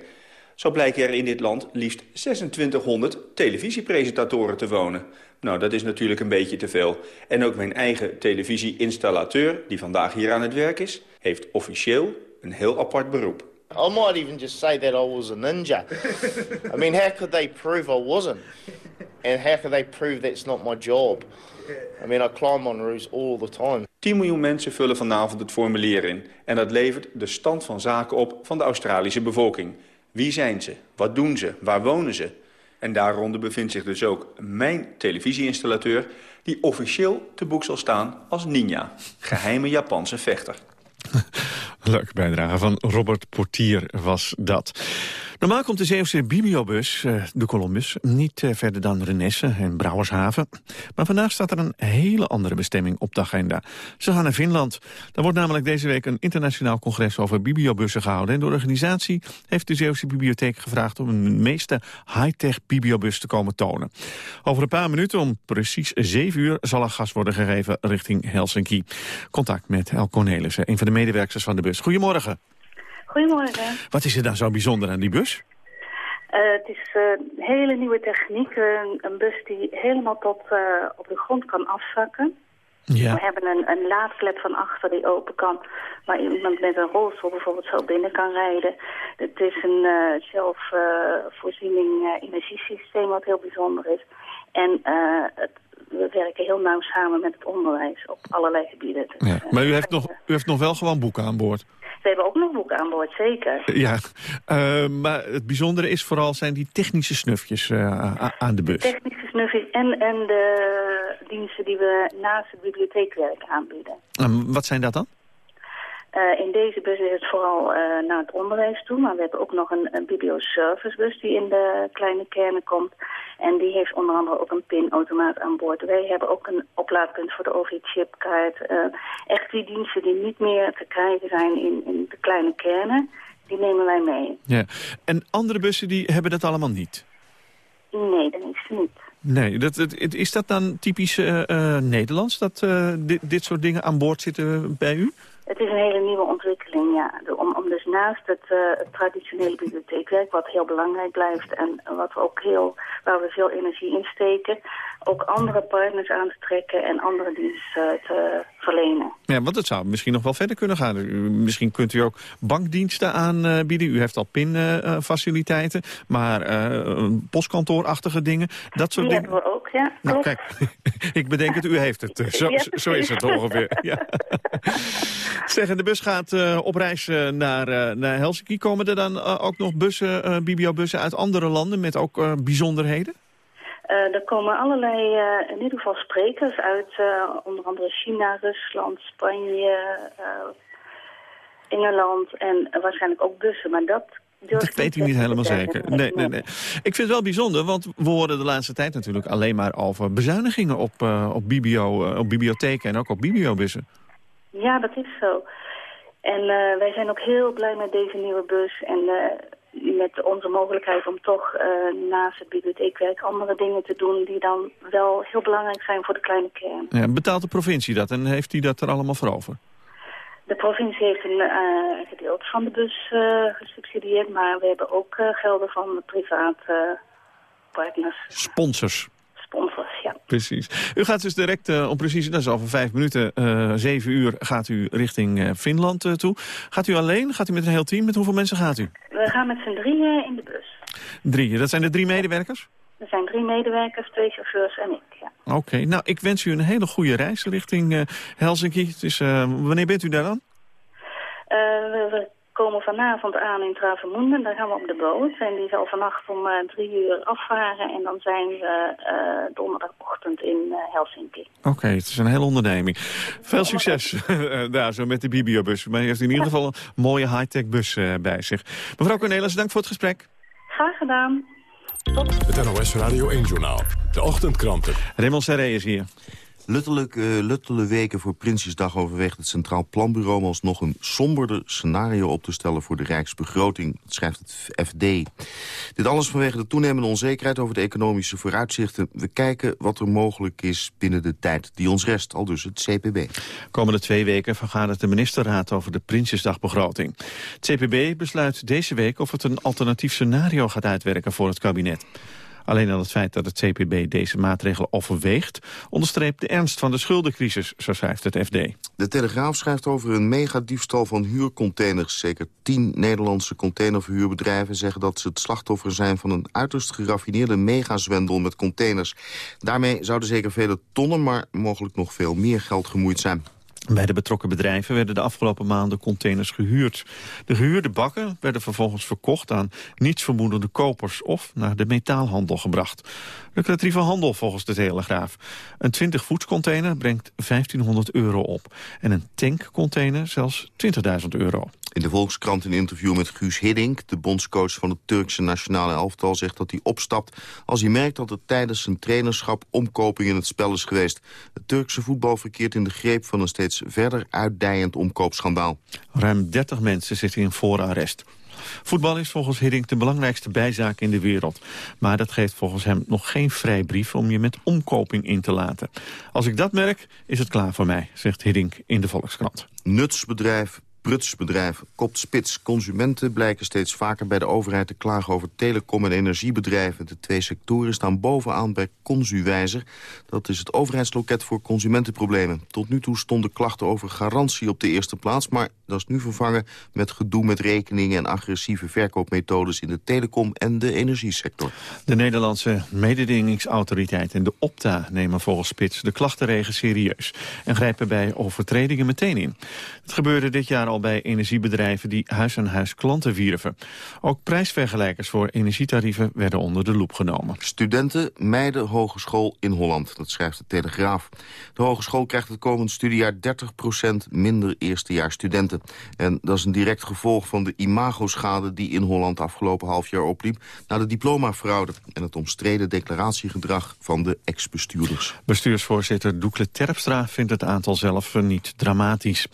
Speaker 27: Zo blijken er in dit land liefst 2600 televisiepresentatoren te wonen. Nou, dat is natuurlijk een beetje te veel. En ook mijn eigen televisieinstallateur, die vandaag hier aan het werk is... heeft officieel een heel apart beroep.
Speaker 44: I might even just say that I was a ninja. I mean, how could they prove I wasn't? And how could they prove that's not my job? I mean, I climb on roofs all the time.
Speaker 27: 10 miljoen mensen vullen vanavond het formulier in. En dat levert de stand van zaken op van de Australische bevolking. Wie zijn ze? Wat doen ze? Waar wonen ze? En daaronder bevindt zich dus ook mijn televisieinstallateur... die officieel te boek zal staan als ninja, geheime Japanse vechter.
Speaker 4: Leuke bijdrage van Robert Portier was dat. Normaal komt de Zeeuwse bibliobus, eh, de Columbus, niet eh, verder dan Renesse en Brouwershaven. Maar vandaag staat er een hele andere bestemming op de agenda. Ze gaan naar Finland. Daar wordt namelijk deze week een internationaal congres over bibliobussen gehouden. En de organisatie heeft de Zeeuwse bibliotheek gevraagd om een meeste high-tech bibliobus te komen tonen. Over een paar minuten, om precies zeven uur, zal er gas worden gegeven richting Helsinki. Contact met El Cornelissen, een van de medewerkers van de bus. Goedemorgen.
Speaker 45: Goedemorgen.
Speaker 4: Wat is er dan zo bijzonder aan die bus?
Speaker 45: Uh, het is uh, een hele nieuwe techniek. Een, een bus die helemaal tot op de grond kan afzakken. Ja. We hebben een, een laadklep van achter die open kan, waar iemand met een rolstoel bijvoorbeeld zo binnen kan rijden. Het is een zelfvoorziening energiesysteem wat heel bijzonder is. En het, we werken heel nauw samen met het onderwijs op allerlei gebieden.
Speaker 4: Dus, ja. Maar u heeft, nog, u heeft nog wel gewoon boeken aan boord?
Speaker 45: We hebben ook nog boeken aan boord, zeker.
Speaker 4: Ja, uh, maar het bijzondere is vooral zijn die technische snufjes uh, aan de bus.
Speaker 45: Technische snufjes en, en de diensten die we naast het bibliotheekwerk aanbieden.
Speaker 4: Um, wat zijn dat dan?
Speaker 45: Uh, in deze bus is het vooral naar het onderwijs toe, maar we hebben ook nog een, een biblioservicebus die in de kleine kernen komt. En die heeft onder andere ook een pinautomaat aan boord. Wij hebben ook een oplaadpunt voor de OV-chipkaart. Uh, echt die diensten die niet meer te krijgen zijn in, in de kleine kernen, die nemen wij mee.
Speaker 4: Ja. En andere bussen die hebben dat allemaal niet?
Speaker 45: Nee, dat is niet.
Speaker 4: Nee, dat, is dat dan typisch Nederlands, dat dit, dit soort dingen aan boord zitten bij u?
Speaker 45: Het is een hele nieuwe ontwikkeling, ja. Om, om dus naast het, eh, het traditionele bibliotheekwerk, wat heel belangrijk blijft en wat we ook heel, waar we veel energie in steken, ook andere partners aan te trekken en andere diensten te verlenen.
Speaker 4: Ja, want het zou misschien nog wel verder kunnen gaan. U- Misschien kunt u ook bankdiensten aanbieden. U heeft al pinfaciliteiten, maar eh, postkantoorachtige dingen. Dat soort
Speaker 45: Die
Speaker 4: dingen.
Speaker 45: Ja.
Speaker 4: Nou,
Speaker 45: klopt.
Speaker 4: kijk, ik bedenk het, u heeft het. Zo,
Speaker 45: Ja,
Speaker 4: zo is het ongeveer. Ja. Zeg, en de bus gaat eh, op reis eh, naar, eh, naar Helsinki. Komen er dan ook nog bussen, BBO-bussen uit andere landen met ook bijzonderheden?
Speaker 45: Er komen allerlei, in ieder geval sprekers uit onder andere China, Rusland, Spanje, Engeland en waarschijnlijk ook bussen. Maar dat
Speaker 4: Dat weet u niet helemaal zeker. Nee, nee, nee. Ik vind het wel bijzonder, want we horen de laatste tijd natuurlijk alleen maar over bezuinigingen op, eh, op, BBO, eh, op bibliotheken en ook op bibliobussen.
Speaker 45: Ja, dat is zo. En eh, wij zijn ook heel blij met deze nieuwe bus en met onze mogelijkheid om toch naast het bibliotheekwerk andere dingen te doen die dan wel heel belangrijk zijn voor de kleine kern.
Speaker 4: Ja, betaalt de provincie dat en heeft hij dat er allemaal voor over?
Speaker 45: De provincie heeft een eh, gedeelte van de bus eh, gesubsidieerd, maar we hebben ook eh, gelden van private partners,
Speaker 4: Sponsors.
Speaker 45: sponsors, ja.
Speaker 4: Precies. U gaat dus direct, om precies, dat is voor vijf minuten, zeven uur, gaat u richting Finland toe. Gaat u alleen? Gaat u met een heel team? Met hoeveel mensen gaat u?
Speaker 45: We gaan met z'n drieën in de bus.
Speaker 4: Drie. Dat zijn de drie medewerkers?
Speaker 45: Er zijn drie medewerkers, twee chauffeurs en ik,
Speaker 4: Oké, nou, ik wens u een hele goede reis richting eh, Helsinki. Het is, eh, wanneer bent u daar dan?
Speaker 45: Eh, we, we komen vanavond aan in Travemünde, daar gaan we op de boot. En die zal vannacht om drie uur afvaren en dan zijn we donderdagochtend in Helsinki.
Speaker 4: Oké, het is een hele onderneming. Veel succes daar zo met de Bibiobus. Maar u heeft in ieder geval een mooie high-tech bus bij zich. Mevrouw Cornelis, dank voor het gesprek.
Speaker 45: Graag gedaan.
Speaker 3: Het NOS Radio 1-journaal. De ochtendkranten.
Speaker 4: Raymond Serré is hier.
Speaker 46: Luttelijk, eh, luttele weken voor Prinsjesdag overweegt het Centraal Planbureau... om alsnog een somberder scenario op te stellen voor de Rijksbegroting. Schrijft het FD. Dit alles vanwege de toenemende onzekerheid over de economische vooruitzichten. We kijken wat er mogelijk is binnen de tijd die ons rest, al dus het CPB.
Speaker 4: Komende twee weken vergadert de ministerraad over de Prinsjesdagbegroting. Het CPB besluit deze week of het een alternatief scenario gaat uitwerken voor het kabinet. Alleen al het feit dat het CPB deze maatregelen overweegt... onderstreept de ernst van de schuldencrisis, zo schrijft het FD.
Speaker 46: De Telegraaf schrijft over een megadiefstal van huurcontainers. Zeker tien Nederlandse containerverhuurbedrijven zeggen dat ze het slachtoffer zijn... van een uiterst geraffineerde megazwendel met containers. Daarmee zouden zeker vele tonnen, maar mogelijk nog veel meer geld gemoeid zijn.
Speaker 4: Bij de betrokken bedrijven werden de afgelopen maanden containers gehuurd. De gehuurde bakken werden vervolgens verkocht aan nietsvermoedende kopers... of naar de metaalhandel gebracht. Lucratieve handel volgens de Telegraaf. Een 20 voetscontainer brengt 1500 euro op. En een tankcontainer zelfs 20.000 euro.
Speaker 46: In de Volkskrant een interview met Guus Hiddink... de bondscoach van het Turkse nationale elftal zegt dat hij opstapt... als hij merkt dat er tijdens zijn trainerschap omkoping in het spel is geweest. Het Turkse voetbal verkeert in de greep van een steeds verder uitdijend omkoopschandaal.
Speaker 4: Ruim 30 mensen zitten in voorarrest. Voetbal is volgens Hiddink de belangrijkste bijzaak in de wereld. Maar dat geeft volgens hem nog geen vrijbrief om je met omkoping in te laten. Als ik dat merk, is het klaar voor mij, zegt Hiddink in de Volkskrant.
Speaker 46: Nutsbedrijf, prutsbedrijf, kopt spits. Consumenten blijken steeds vaker bij de overheid te klagen over telecom- en energiebedrijven. De twee sectoren staan bovenaan bij Consuwijzer. Dat is het overheidsloket voor consumentenproblemen. Tot nu toe stonden klachten over garantie op de eerste plaats... maar dat is nu vervangen met gedoe met rekeningen... en agressieve verkoopmethodes in de telecom- en de energiesector.
Speaker 4: De Nederlandse mededingingsautoriteit en de Opta nemen volgens Spits de klachtenregen serieus en grijpen bij overtredingen meteen in. Het gebeurde dit jaar al bij energiebedrijven die huis-aan-huis klanten wierven. Ook prijsvergelijkers voor energietarieven werden onder de loep genomen.
Speaker 46: Studenten mijden hogeschool in Holland, dat schrijft de Telegraaf. De hogeschool krijgt het komend studiejaar 30% minder eerstejaarsstudenten. En dat is een direct gevolg van de imagoschade die in Holland afgelopen half jaar opliep... na de diplomafraude en het omstreden declaratiegedrag van de ex-bestuurders.
Speaker 4: Bestuursvoorzitter Doekle Terpstra vindt het aantal zelf niet dramatisch.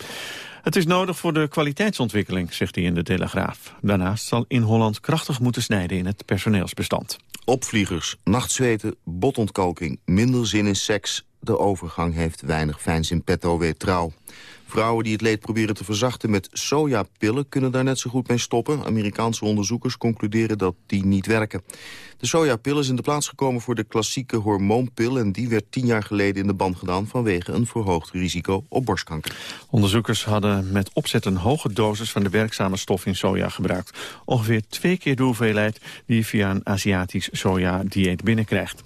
Speaker 4: Het is nodig voor de kwaliteitsontwikkeling, zegt hij in de Telegraaf. Daarnaast zal in Holland krachtig moeten snijden in het personeelsbestand.
Speaker 46: Opvliegers, nachtzweten, botontkalking, minder zin in seks... de overgang heeft weinig fijns in petto, weet trouw. Vrouwen die het leed proberen te verzachten met sojapillen... kunnen daar net zo goed mee stoppen. Amerikaanse onderzoekers concluderen dat die niet werken. De sojapil is in de plaats gekomen voor de klassieke hormoonpil... en die werd tien jaar geleden in de band gedaan... vanwege een verhoogd risico op borstkanker.
Speaker 4: Onderzoekers hadden met opzet een hoge dosis... van de werkzame stof in soja gebruikt. Ongeveer twee keer de hoeveelheid die je via een Aziatisch soja-dieet binnenkrijgt.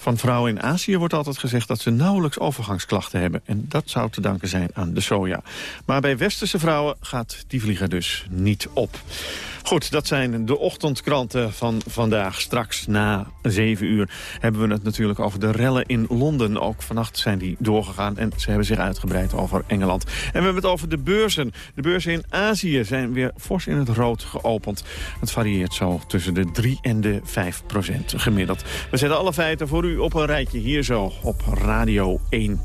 Speaker 4: Van vrouwen in Azië wordt altijd gezegd dat ze nauwelijks overgangsklachten hebben. En dat zou te danken zijn aan de soja. Maar bij westerse vrouwen gaat die vlieger dus niet op. Goed, dat zijn de ochtendkranten van vandaag. Straks na 7 uur hebben we het natuurlijk over de rellen in Londen. Ook vannacht zijn die doorgegaan en ze hebben zich uitgebreid over Engeland. En we hebben het over de beurzen. De beurzen in Azië zijn weer fors in het rood geopend. Het varieert zo tussen de 3 en de 5 procent gemiddeld. We zetten alle feiten voor u op een rijtje hier zo op Radio 1.